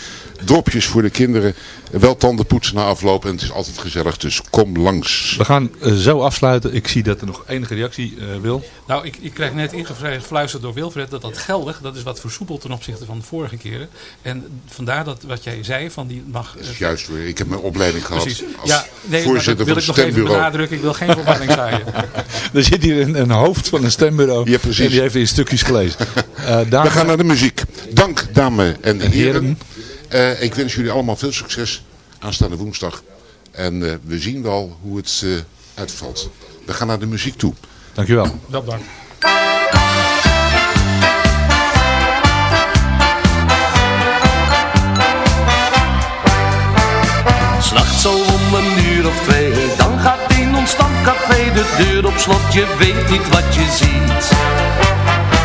dropjes voor de kinderen. Wel tanden poetsen na afloop en het is altijd gezellig, dus kom langs. We gaan uh, zo afsluiten. Ik zie dat er nog enige reactie uh, wil. Nou, ik, ik krijg net ingefluisterd door Wilfred dat dat geldig, dat is wat versoepeld ten opzichte van de vorige keren. En vandaar dat wat jij zei, van die mag... Uh, juist, ik heb mijn opleiding gehad Precies. als ja, nee, voorzitter dat wil ik nog even benadrukken. Ik wil geen verwarring zaaien. er zit hier een, een, hoofd van een stembureau ja, precies. en die heeft in stukjes gelezen. We gaan naar de muziek. Dank, dames en heren. heren. Uh, ik wens jullie allemaal veel succes aanstaande woensdag. En uh, we zien wel hoe het uh, uitvalt. We gaan naar de muziek toe. Dankjewel. Dat dank. S'nachts zo om een uur of twee, dan gaat in ons stamcafé de deur op slot. Je weet niet wat je ziet.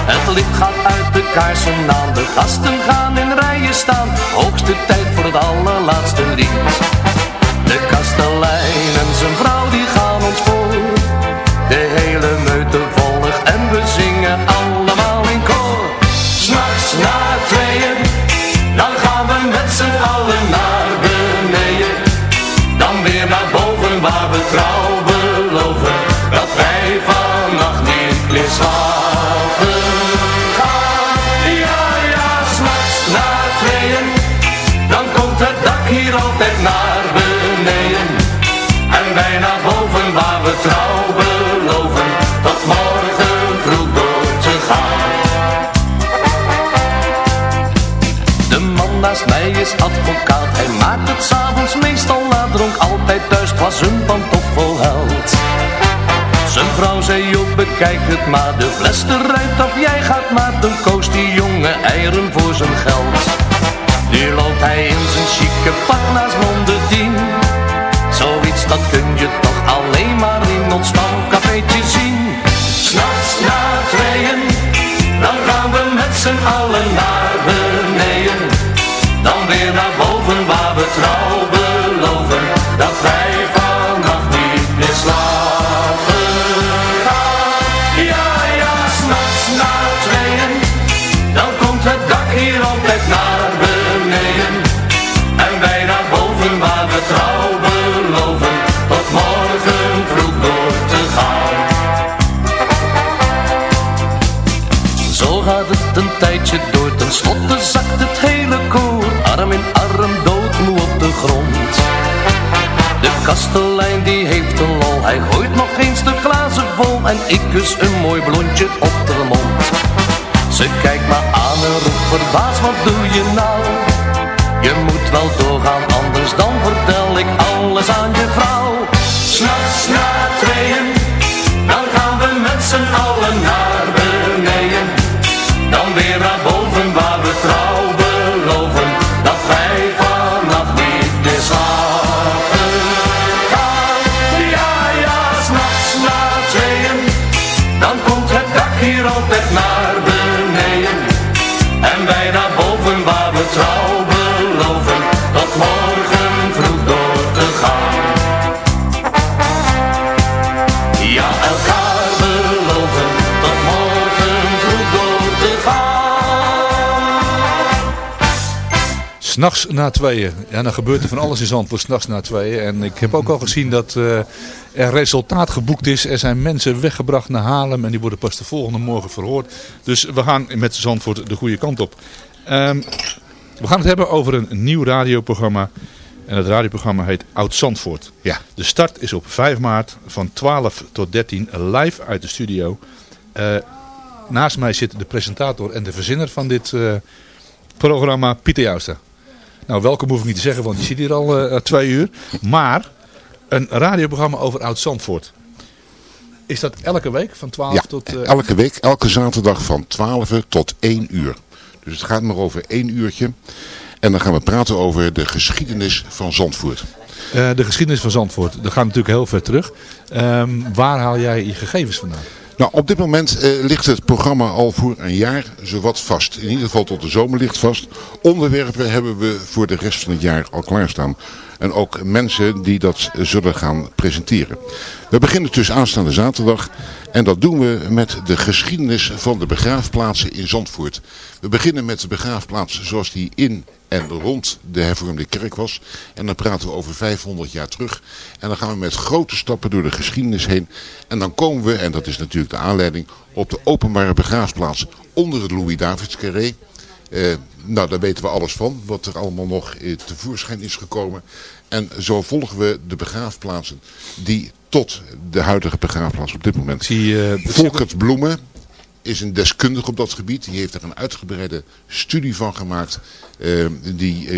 Het licht gaat uit de kaarsen aan, de gasten gaan in rijen staan. Hoogste tijd voor het allerlaatste lied. De kastelein en zijn vrouw die gaan ons voor. De hele meute volgt en we zingen allemaal in koor. S'nachts na tweeën, dan gaan we met z'n allen naar beneden. Dan weer naar boven waar we trouw hier altijd naar beneden. En wij naar boven waar we trouw beloven, tot morgen vroeg door te gaan. De man naast mij is advocaat, hij maakt het s'avonds meestal laat, dronk altijd thuis, was een pantoffelheld. Zijn vrouw zei, joh, bekijk het maar, de fles eruit of jij gaat maar, dan koos die jongen eieren voor zijn geld. Nu loopt hij in zijn chique pak naast Mondedien. Zoiets dat kun je toch alleen maar in ons kastelein die heeft een lol, hij gooit nog eens de glazen vol en ik kus een mooi blondje op de mond. Ze kijkt me aan en roept verbaasd, wat doe je nou? Je moet wel doorgaan, anders dan vertel ik alles aan je vrouw. S'nachts na tweeën, dan gaan we met z'n allen naar S'nachts na tweeën. Ja, dan gebeurt er van alles in Zandvoort s'nachts na tweeën. En ik heb ook al gezien dat eh, er resultaat geboekt is. Er zijn mensen weggebracht naar Haarlem en die worden pas de volgende morgen verhoord. Dus we gaan met Zandvoort de goede kant op. Ehm, we gaan het hebben over een nieuw radioprogramma. En het radioprogramma heet Oud Zandvoort. Ja. De start is op 5 maart van 12 tot 13 live uit de studio. Eh, naast mij zit de presentator en de verzinner van dit eh, programma, Pieter Jouwstra. Nou, welkom hoef ik niet te zeggen, want die zit hier al eh, twee uur. Maar een radioprogramma over Oud-Zandvoort. Is dat elke week van 12 Ja, tot... eh, elke week, elke zaterdag van 12 tot 1 uur. Dus het gaat maar over één uurtje. En dan gaan we praten over de geschiedenis van Zandvoort. eh, de geschiedenis van Zandvoort. Dat gaat natuurlijk heel ver terug. Ehm, waar haal jij je gegevens vandaan? Nou, op dit moment eh, ligt het programma al voor een jaar zowat vast. In ieder geval tot de zomer ligt vast. Onderwerpen hebben we voor de rest van het jaar al klaarstaan. En ook mensen die dat zullen gaan presenteren. We beginnen dus aanstaande zaterdag. En dat doen we met de geschiedenis van de begraafplaatsen in Zandvoort. We beginnen met de begraafplaats zoals die in en rond de hervormde kerk was. En dan praten we over 500 jaar terug. En dan gaan we met grote stappen door de geschiedenis heen. En dan komen we, en dat is natuurlijk de aanleiding, op de openbare begraafplaats onder het Louis-Davids carré. Eh, nou, daar weten we alles van, wat er allemaal nog eh, tevoorschijn is gekomen. En zo volgen we de begraafplaatsen die tot de huidige begraafplaats op dit moment. Zie, eh, Volkert Bloemen is een deskundige op dat gebied. Die heeft er een uitgebreide studie van gemaakt. eh, die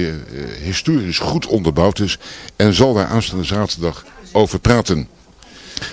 historisch goed onderbouwd is. En zal daar aanstaande zaterdag over praten.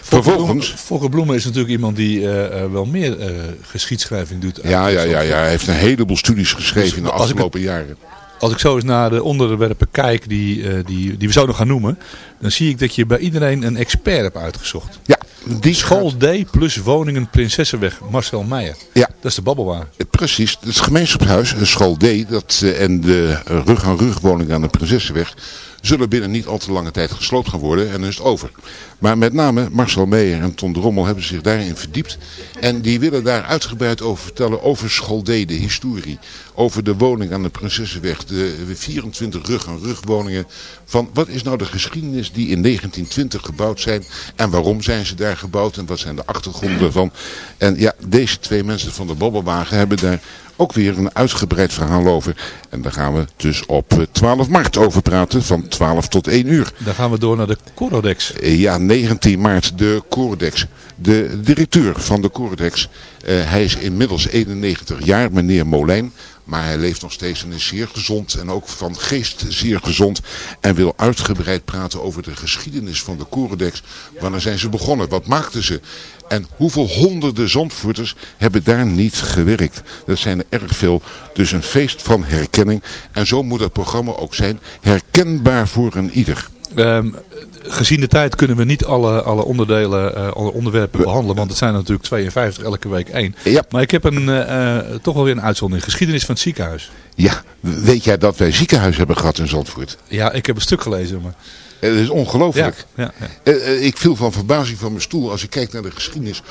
Vervolgens... Volker Bloemen is natuurlijk iemand die eh, eh, wel meer eh, geschiedschrijving doet. Ja, ja, ja, ja, hij heeft een heleboel studies geschreven in de Dus ik afgelopen jaren. Als ik zo eens naar de onderwerpen kijk die, die, die we zo nog gaan noemen, dan zie ik dat je bij iedereen een expert hebt uitgezocht. Ja, die School D plus woningen Prinsessenweg, Marcel Meijer. Ja. Dat is de babbelwagen. Eh, Precies, het gemeenschapshuis, een school D dat, en de rug-aan-rug woning aan de Prinsessenweg zullen binnen niet al te lange tijd gesloopt gaan worden en dan is het over. Maar met name Marcel Meijer en Ton de Rommel hebben zich daarin verdiept en die willen daar uitgebreid over vertellen over school D, de historie, over de woning aan de Prinsessenweg, de 24 rug-aan-rug woningen, van wat is nou de geschiedenis die in 1920 gebouwd zijn en waarom zijn ze daar gebouwd en wat zijn de achtergronden ervan. En ja, deze twee mensen van de Babbelwagen hebben daar ook weer een uitgebreid verhaal over. En daar gaan we dus op 12 maart over praten, van 12 tot 1 uur. Dan gaan we door naar de Corodex. Ja, 19 maart, de Corodex. De directeur van de Corodex, hij is inmiddels 91 jaar, meneer Molijn. Maar hij leeft nog steeds en is zeer gezond en ook van geest zeer gezond. En wil uitgebreid praten over de geschiedenis van de Corendex. Wanneer zijn ze begonnen? Wat maakten ze? En hoeveel honderden zandvoerters hebben daar niet gewerkt? Dat zijn er erg veel. Dus een feest van herkenning. En zo moet het programma ook zijn. Herkenbaar voor een ieder. Um, gezien de tijd kunnen we niet alle, alle onderdelen, uh, alle onderwerpen behandelen. Want het zijn er natuurlijk 52, elke week één. Ja. Maar ik heb een, uh, toch wel weer een uitzondering. Geschiedenis van het ziekenhuis. Ja, weet jij dat wij ziekenhuis hebben gehad in Zandvoort? Ja, ik heb een stuk gelezen. Maar... Het is ongelooflijk. Ja, ja, ja. Ik viel van verbazing van mijn stoel als ik kijk naar de geschiedenis.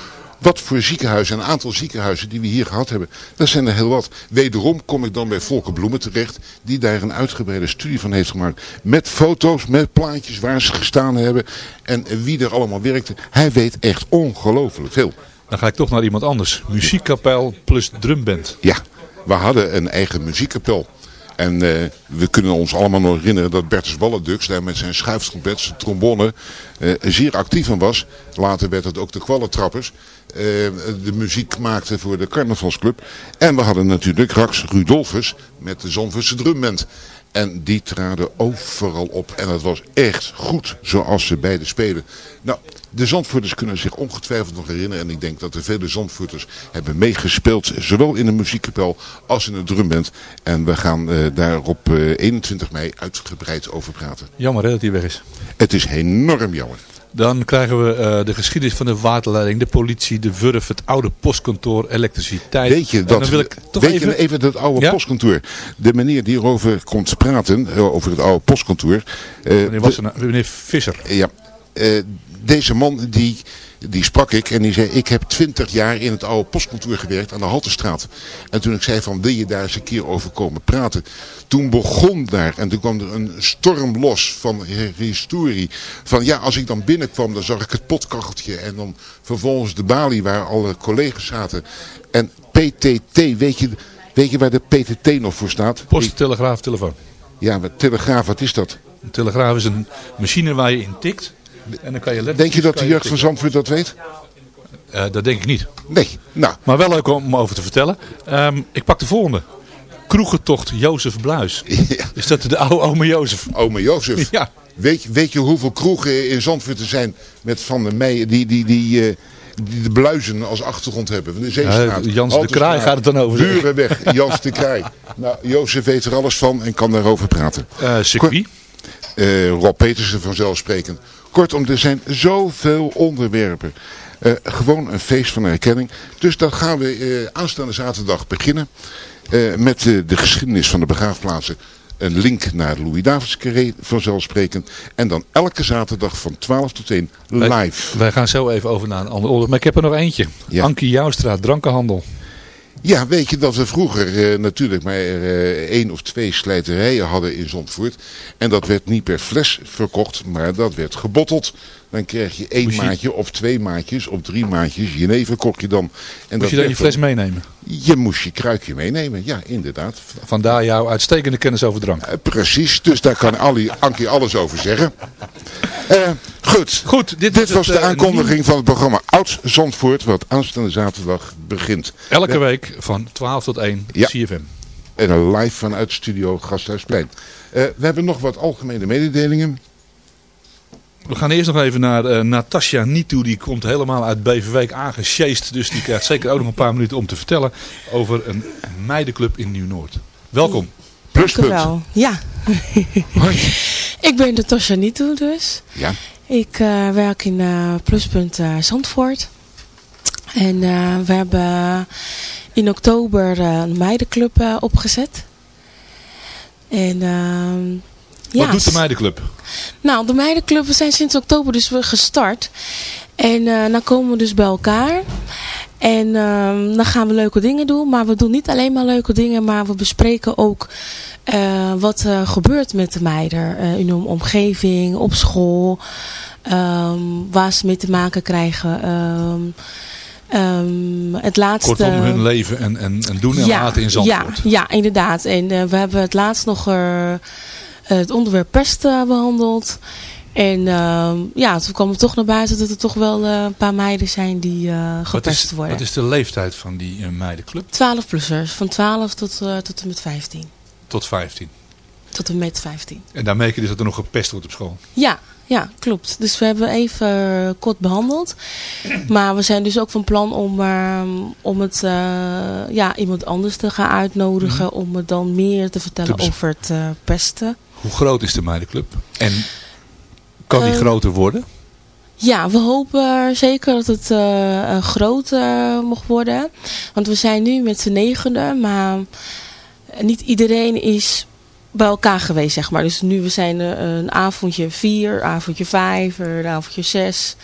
Wat voor ziekenhuizen, een aantal ziekenhuizen die we hier gehad hebben, dat zijn er heel wat. Wederom kom ik dan bij Volker Bloemen terecht, die daar een uitgebreide studie van heeft gemaakt. Met foto's, met plaatjes waar ze gestaan hebben en wie er allemaal werkte. Hij weet echt ongelooflijk veel. Dan ga ik toch naar iemand anders. Muziekkapel plus drumband. Ja, we hadden een eigen muziekkapel. En uh, we kunnen ons allemaal nog herinneren dat Bertus Walledux daar met zijn schuiftrompet, zijn trombone, uh, zeer actief aan was. Later werd het ook de kwallentrappers. Uh, de muziek maakte voor de carnavalsclub. En we hadden natuurlijk Rax Rudolfus met de Zonverse drumband. En die traden overal op. En het was echt goed zoals ze beide spelen. Nou, de Zandvoorters kunnen zich ongetwijfeld nog herinneren. En ik denk dat er vele Zandvoorters hebben meegespeeld. Zowel in de muziekkapel als in de drumband. En we gaan uh, daar op uh, 21 mei uitgebreid over praten. Jammer hè, dat hij weg is. Het is enorm jammer. Dan krijgen we uh, de geschiedenis van de waterleiding, de politie, de Wurf, het oude postkantoor, elektriciteit. Weet je, dat, wil ik toch weet even... je even dat oude Ja? postkantoor? De meneer die erover komt praten, over het oude postkantoor. Uh, Meneer, was er nou? meneer Visser. Ja, uh, deze man die, die sprak ik en die zei, ik heb twintig jaar in het oude postkantoor gewerkt aan de Haltestraat. En toen ik zei van, wil je daar eens een keer over komen praten? Toen begon daar, en toen kwam er een storm los van historie. Van ja, als ik dan binnenkwam, dan zag ik het potkacheltje en dan vervolgens de balie waar alle collega's zaten. En PTT, weet je, weet je waar de PTT nog voor staat? Post, telegraaf, telefoon. Ja, maar telegraaf, wat is dat? Een telegraaf is een machine waar je in tikt. En dan kan je Denk je dat de jeugd van Zandvoort dat weet? Uh, dat denk ik niet. Nee, nou. Maar wel leuk om over te vertellen. Um, ik pak de volgende. Kroegentocht Jozef Bluis. Ja. Is dat de oude ome Jozef? Ome Jozef. Ja. Weet, weet je hoeveel kroegen in Zandvoort er zijn met Van der Meijen die, die, die, uh, die de bluizen als achtergrond hebben? De Zeestraat. Ja, Jans de Kraai gaat het dan over. Burenweg, Jans de Kraai. Nou, Jozef weet er alles van en kan daarover praten. Uh, circuit. Uh, Rob Petersen vanzelfsprekend. Kortom, er zijn zoveel onderwerpen. Uh, gewoon een feest van herkenning. Dus dan gaan we uh, aanstaande zaterdag beginnen. Uh, met de geschiedenis van de begraafplaatsen. Een link naar Louis Davids Carré vanzelfsprekend. En dan elke zaterdag van 12 tot 1 live. Wij, wij gaan zo even over naar een ander onderwerp. Maar ik heb er nog eentje. Ja. Ankie Joustra, drankenhandel. Ja, weet je dat we vroeger uh, natuurlijk maar uh, één of twee slijterijen hadden in Zondvoort. En dat werd niet per fles verkocht, maar dat werd gebotteld. Dan kreeg je één je... maatje of twee maatjes of drie maatjes. Jenever kocht je dan. En moest je dan je fles dan... meenemen? Je moest je kruikje meenemen, ja inderdaad. Vandaar jouw uitstekende kennis over drank. Uh, precies, dus daar kan Ali, Ankie alles over zeggen. Uh, goed, goed dit, dit was, de aankondiging nieuw... van het programma Oud Zandvoort, wat aanstaande zaterdag begint. Elke week van 12 tot 1, ja. CFM. En een live vanuit studio Gasthuisplein. Uh, we hebben nog wat algemene mededelingen. We gaan eerst nog even naar uh, Natasja Nitu. Die komt helemaal uit Beverwijk aangesjeest. Dus die krijgt zeker ook nog een paar minuten om te vertellen over een meidenclub in Nieuw-Noord. Welkom. Pluspunt. wel. Ja. Hoi. Ik ben Natasja Nitu dus. Ja. Ik uh, werk in uh, Pluspunt Zandvoort. En we hebben in oktober een meidenclub opgezet. En... ehm, Wat ja, doet de meidenclub? Nou, de meidenclub, we zijn sinds oktober dus weer gestart. En uh, dan komen we dus bij elkaar. En uh, dan gaan we leuke dingen doen. Maar we doen niet alleen maar leuke dingen. Maar we bespreken ook uh, wat er gebeurt met de meiden. in hun omgeving, op school. Um, waar ze mee te maken krijgen. Um, Ehm, het laatste... Kortom, hun leven en, en, en doen en laten in Zandvoort. Ja, ja inderdaad. En we hebben het laatst nog het onderwerp pest behandeld. En uh, ja, toen kwam het toch naar buiten dat er toch wel uh, een paar meiden zijn die uh, gepest wat is, worden. Wat is de leeftijd van die meidenclub? 12-plussers, van 12 tot, tot en met 15. Tot 15? Tot en met 15. En daar merk je dus dat er nog gepest wordt op school? Ja, ja, klopt. Dus we hebben even kort behandeld. Maar we zijn dus ook van plan om, uh, om het, uh, ja, iemand anders te gaan uitnodigen. Mm -hmm. Om me dan meer te vertellen te over het uh, pesten. Hoe groot is de meidenclub? En kan die groter worden? Ja, we hopen zeker dat het uh, groot uh, mocht worden. Want we zijn nu met z'n negende, maar niet iedereen is bij elkaar geweest, zeg maar. Dus nu we zijn een avondje vier, avondje vijf, een avondje zes.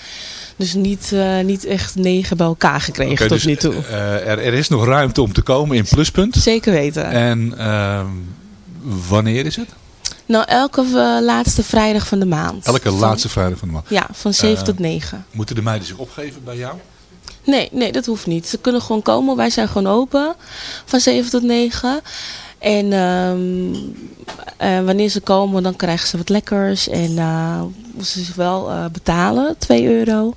Dus niet, uh, niet echt negen bij elkaar gekregen okay, tot dus, nu toe. Uh, er, er is nog ruimte om te komen in Pluspunt. Zeker weten. En ehm, wanneer is het? Nou, elke uh, laatste vrijdag van de maand. Elke van, laatste vrijdag van de maand? Ja, van 7 tot 9. Moeten de meiden zich opgeven bij jou? Nee, nee, dat hoeft niet. Ze kunnen gewoon komen. Wij zijn gewoon open van 7 tot 9. En um, uh, wanneer ze komen, dan krijgen ze wat lekkers. En moeten ze zich wel betalen, 2 euro.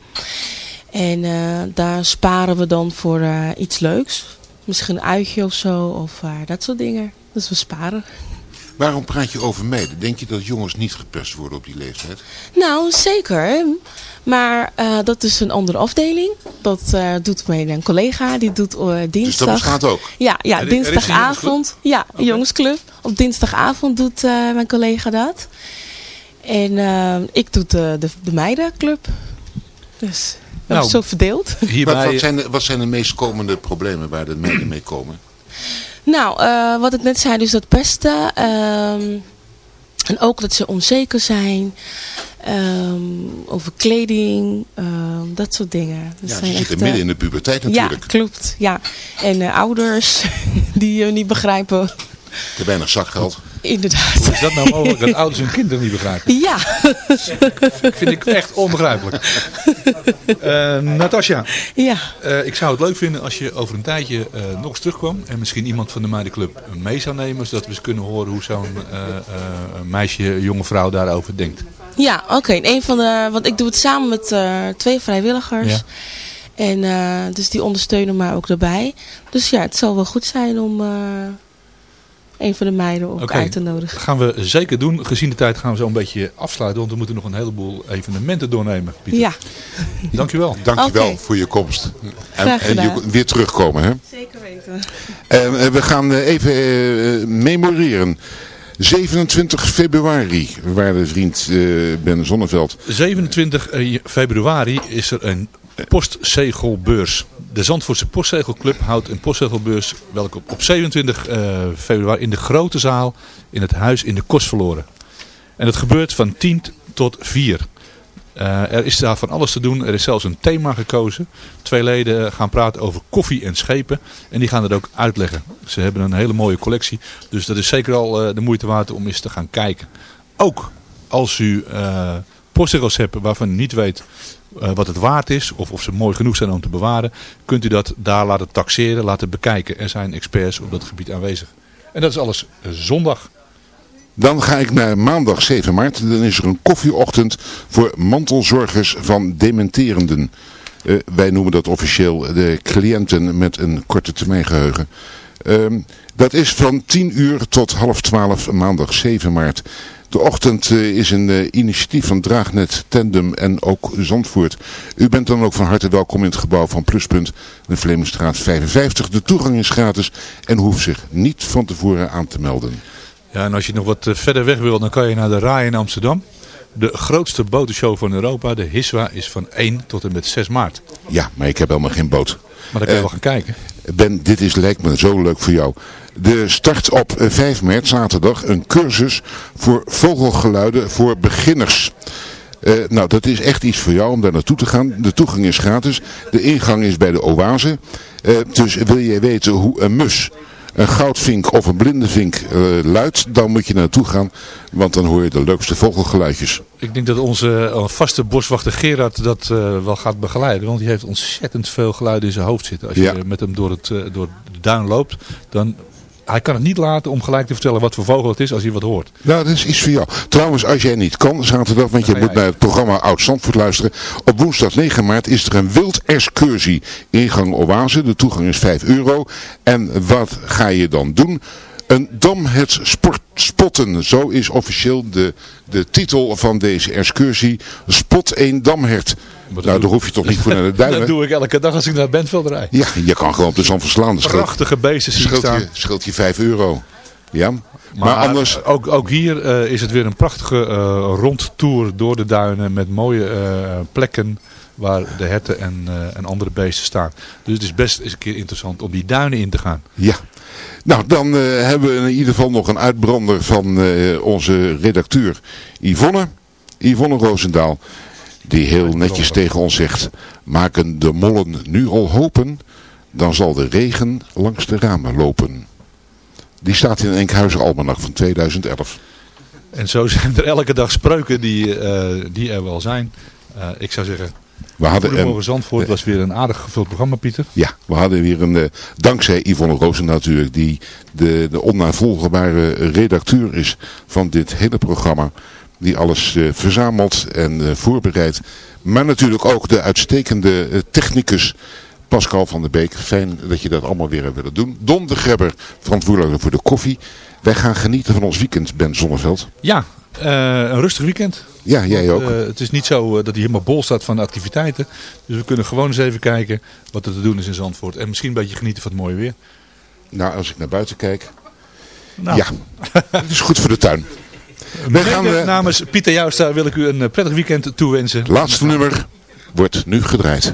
En daar sparen we dan voor iets leuks. Misschien een uitje of zo, of dat soort dingen. Dus we sparen. Waarom praat je over meiden? Denk je dat jongens niet gepest worden op die leeftijd? Nou, zeker. Maar uh, dat is een andere afdeling. Dat uh, doet mijn een collega. Die doet uh, dinsdag. Dus dat bestaat ook? Ja, ja er, dinsdagavond. Er ja, okay. jongensclub. Op dinsdagavond doet mijn collega dat. En ik doe de, de, de meidenclub. Dus nou, zo verdeeld. Hierbij... Wat, wat, zijn de, wat zijn de meest komende problemen waar de meiden mee komen? Nou, uh, wat ik net zei, dus dat pesten. Um, en ook dat ze onzeker zijn. Um, over kleding. Um, dat soort dingen. Dat ja, zijn ze zitten midden in de puberteit natuurlijk. Ja, klopt. Ja. En uh, ouders die je niet begrijpen. Ik heb weinig zakgeld. Inderdaad. Hoe is dat nou mogelijk dat ouders hun kinderen niet begrijpen? Ja. vind ik echt onbegrijpelijk. Uh, Natasja. Ja. Uh, ik zou het leuk vinden als je over een tijdje uh, nog eens terugkwam. En misschien iemand van de meidenclub mee zou nemen. Zodat we eens kunnen horen hoe zo'n meisje, jonge vrouw daarover denkt. Ja, oké. Okay. Een van de, want ik doe het samen met twee vrijwilligers. Ja. En dus die ondersteunen mij ook daarbij. Dus ja, het zal wel goed zijn om een van de meiden ook okay. uit te nodigen. Dat gaan we zeker doen. Gezien de tijd gaan we zo een beetje afsluiten. Want we moeten nog een heleboel evenementen doornemen. Pieter. Ja. Dankjewel. Dankjewel okay. voor je komst. En, en je weer terugkomen. Hè? Zeker weten. Uh, we gaan even uh, memoreren. 27 februari, waarde vriend uh, Ben Zonneveld. 27 februari is er een postzegelbeurs. De Zandvoortse Postzegelclub houdt een postzegelbeurs welke op, op 27 uh, februari in de grote zaal in het huis in de Kost verloren. En dat gebeurt van 10 tot 4. Uh, er is daar van alles te doen. Er is zelfs een thema gekozen. Twee leden gaan praten over koffie en schepen. En die gaan het ook uitleggen. Ze hebben een hele mooie collectie. Dus dat is zeker al uh, de moeite waard om eens te gaan kijken. Ook als u postzegels hebt waarvan u niet weet uh, wat het waard is. Of of ze mooi genoeg zijn om te bewaren. Kunt u dat daar laten taxeren, laten bekijken. Er zijn experts op dat gebied aanwezig. En dat is alles zondag. Dan ga ik naar maandag 7 maart. Dan is er een koffieochtend voor mantelzorgers van dementerenden. Uh, wij noemen dat officieel de cliënten met een korte termijn geheugen. Uh, dat is van 10 uur tot half 12 maandag 7 maart. De ochtend uh, is een uh, initiatief van Draagnet, Tandem en ook Zandvoort. U bent dan ook van harte welkom in het gebouw van Pluspunt, de Vlemingstraat 55. De toegang is gratis en hoeft zich niet van tevoren aan te melden. Ja, en als je nog wat uh, verder weg wil, dan kan je naar de RAI in Amsterdam. De grootste botenshow van Europa, de HISWA, is van 1 tot en met 6 maart. Ja, maar ik heb helemaal geen boot. Maar dan kan je wel gaan kijken. Ben, dit is, lijkt me zo leuk voor jou. De start op 5 maart, zaterdag, een cursus voor vogelgeluiden voor beginners. Uh, nou, dat is echt iets voor jou om daar naartoe te gaan. De toegang is gratis. De ingang is bij de oase. Uh, dus wil jij weten hoe een mus een goudvink of een blinde vink uh, luidt, dan moet je naartoe gaan. Want dan hoor je de leukste vogelgeluidjes. Ik denk dat onze uh, vaste boswachter Gerard dat uh, wel gaat begeleiden. Want die heeft ontzettend veel geluiden in zijn hoofd zitten. Als je met hem door, het, door de duin loopt, dan hij kan het niet laten om gelijk te vertellen wat voor vogel het is als hij wat hoort. Nou, dat is iets voor jou. Trouwens, als jij niet kan zaterdag, want je moet naar het programma Oud Zandvoort luisteren. Op woensdag 9 maart is er een wild excursie. Ingang Oase, de toegang is 5 euro. En wat ga je dan doen? Een damhet sport spotten. Zo is officieel de, de titel van deze excursie. Spot 1 damhert. Nou, daar hoef je toch niet voor naar de duinen. Dat doe ik elke dag als ik naar Bentveld rijd. Ja, je kan gewoon op de zand verslaan. Prachtige beesten zien staan. Je, scheelt je 5 euro. Ja, maar, maar, anders... Ook, ook hier uh, is het weer een prachtige uh, rondtour door de duinen met mooie uh, plekken waar de herten en, en andere beesten staan. Dus het is best eens een keer interessant om die duinen in te gaan. Ja, nou, dan uh, hebben we in ieder geval nog een uitbrander van uh, onze redacteur Yvonne. Yvonne Roosendaal. Die heel netjes tegen ons zegt. Maken de mollen nu al hopen. Dan zal de regen langs de ramen lopen. Die staat in Enkhuizen Almanach van 2011. En zo zijn er elke dag spreuken die, uh, die er wel zijn. ik zou zeggen, we hadden, Goedemorgen Zandvoort was weer een aardig gevuld programma, Pieter. Ja, we hadden weer een, uh, dankzij Yvonne Roosen natuurlijk, die de, de onnavolgbare redacteur is van dit hele programma. Die alles uh, verzamelt en voorbereidt. Maar natuurlijk ook de uitstekende technicus Pascal van der Beek. Fijn dat je dat allemaal weer hebt willen doen. Don de Grebber, verantwoordelijk voor de koffie. Wij gaan genieten van ons weekend, Ben Zonneveld. Ja, een rustig weekend. Ja, jij ook. Uh, het is niet zo dat hij helemaal bol staat van de activiteiten. Dus we kunnen gewoon eens even kijken wat er te doen is in Zandvoort. En misschien een beetje genieten van het mooie weer. Nou, als ik naar buiten kijk. Nou. Ja, het is goed voor de tuin. We gaan, uh, namens Pieter Jouwstra wil ik u een prettig weekend toewensen. Laatste nummer wordt nu gedraaid.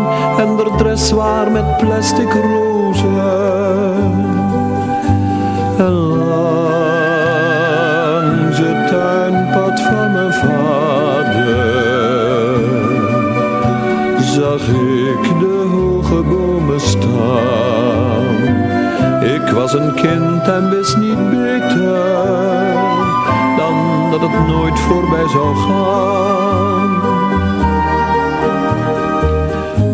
en de dress waar met plastic rozen. En langs het tuinpad van mijn vader zag ik de hoge bomen staan. Ik was een kind en wist niet beter dan dat het nooit voorbij zou gaan.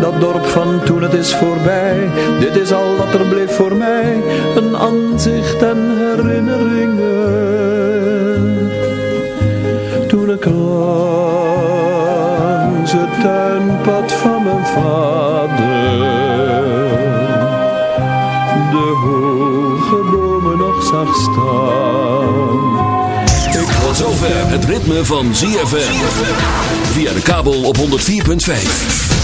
Dat dorp van toen het is voorbij, dit is al wat er bleef voor mij, een aanzicht en herinneringen. Toen ik langs het tuinpad van mijn vader de hoge bomen nog zag staan. Ik Tot zover het ritme van ZFM. Via de kabel op 104.5.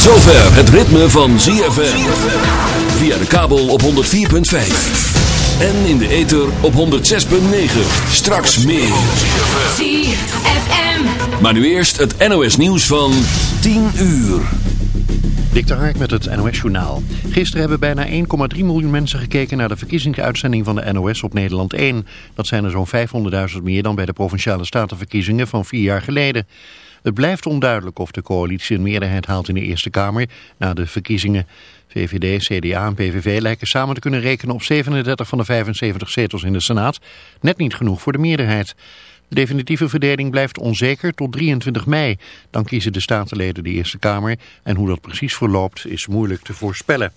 zover het ritme van ZFM. Via de kabel op 104.5. En in de ether op 106.9. Straks meer. ZFM. Maar nu eerst het NOS nieuws van 10 uur. Dik de Hark met het NOS-journaal. Gisteren hebben bijna 1,3 miljoen mensen gekeken naar de verkiezingsuitzending van de NOS op Nederland 1. Dat zijn er zo'n 500.000 meer dan bij de Provinciale Statenverkiezingen van vier jaar geleden. Het blijft onduidelijk of de coalitie een meerderheid haalt in de Eerste Kamer na de verkiezingen. VVD, CDA en PVV lijken samen te kunnen rekenen op 37 van de 75 zetels in de Senaat. Net niet genoeg voor de meerderheid. De definitieve verdeling blijft onzeker tot 23 mei. Dan kiezen de statenleden de Eerste Kamer en hoe dat precies verloopt is moeilijk te voorspellen.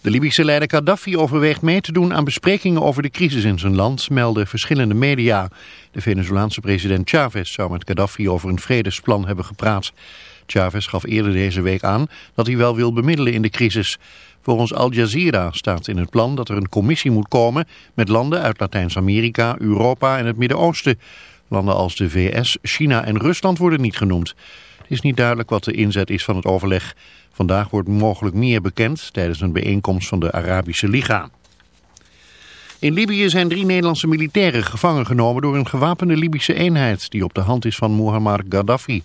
De Libische leider Gaddafi overweegt mee te doen aan besprekingen over de crisis in zijn land, melden verschillende media. De Venezolaanse president Chavez zou met Gaddafi over een vredesplan hebben gepraat. Chavez gaf eerder deze week aan dat hij wel wil bemiddelen in de crisis. Volgens Al Jazeera staat in het plan dat er een commissie moet komen met landen uit Latijns-Amerika, Europa en het Midden-Oosten. Landen als de VS, China en Rusland worden niet genoemd. Is niet duidelijk wat de inzet is van het overleg. Vandaag wordt mogelijk meer bekend tijdens een bijeenkomst van de Arabische Liga. In Libië zijn drie Nederlandse militairen gevangen genomen door een gewapende Libische eenheid die op de hand is van Muammar Gaddafi.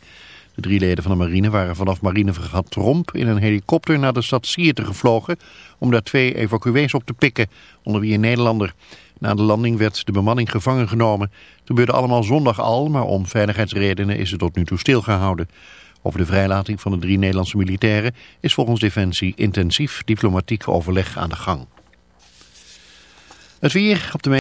De drie leden van de marine waren vanaf marinefregat Tromp in een helikopter naar de stad Sirte gevlogen om daar twee evacuees op te pikken, onder wie een Nederlander. Na de landing werd de bemanning gevangen genomen. Het gebeurde allemaal zondag al, maar om veiligheidsredenen is het tot nu toe stilgehouden. Over de vrijlating van de drie Nederlandse militairen is volgens Defensie intensief diplomatiek overleg aan de gang. Het weer op de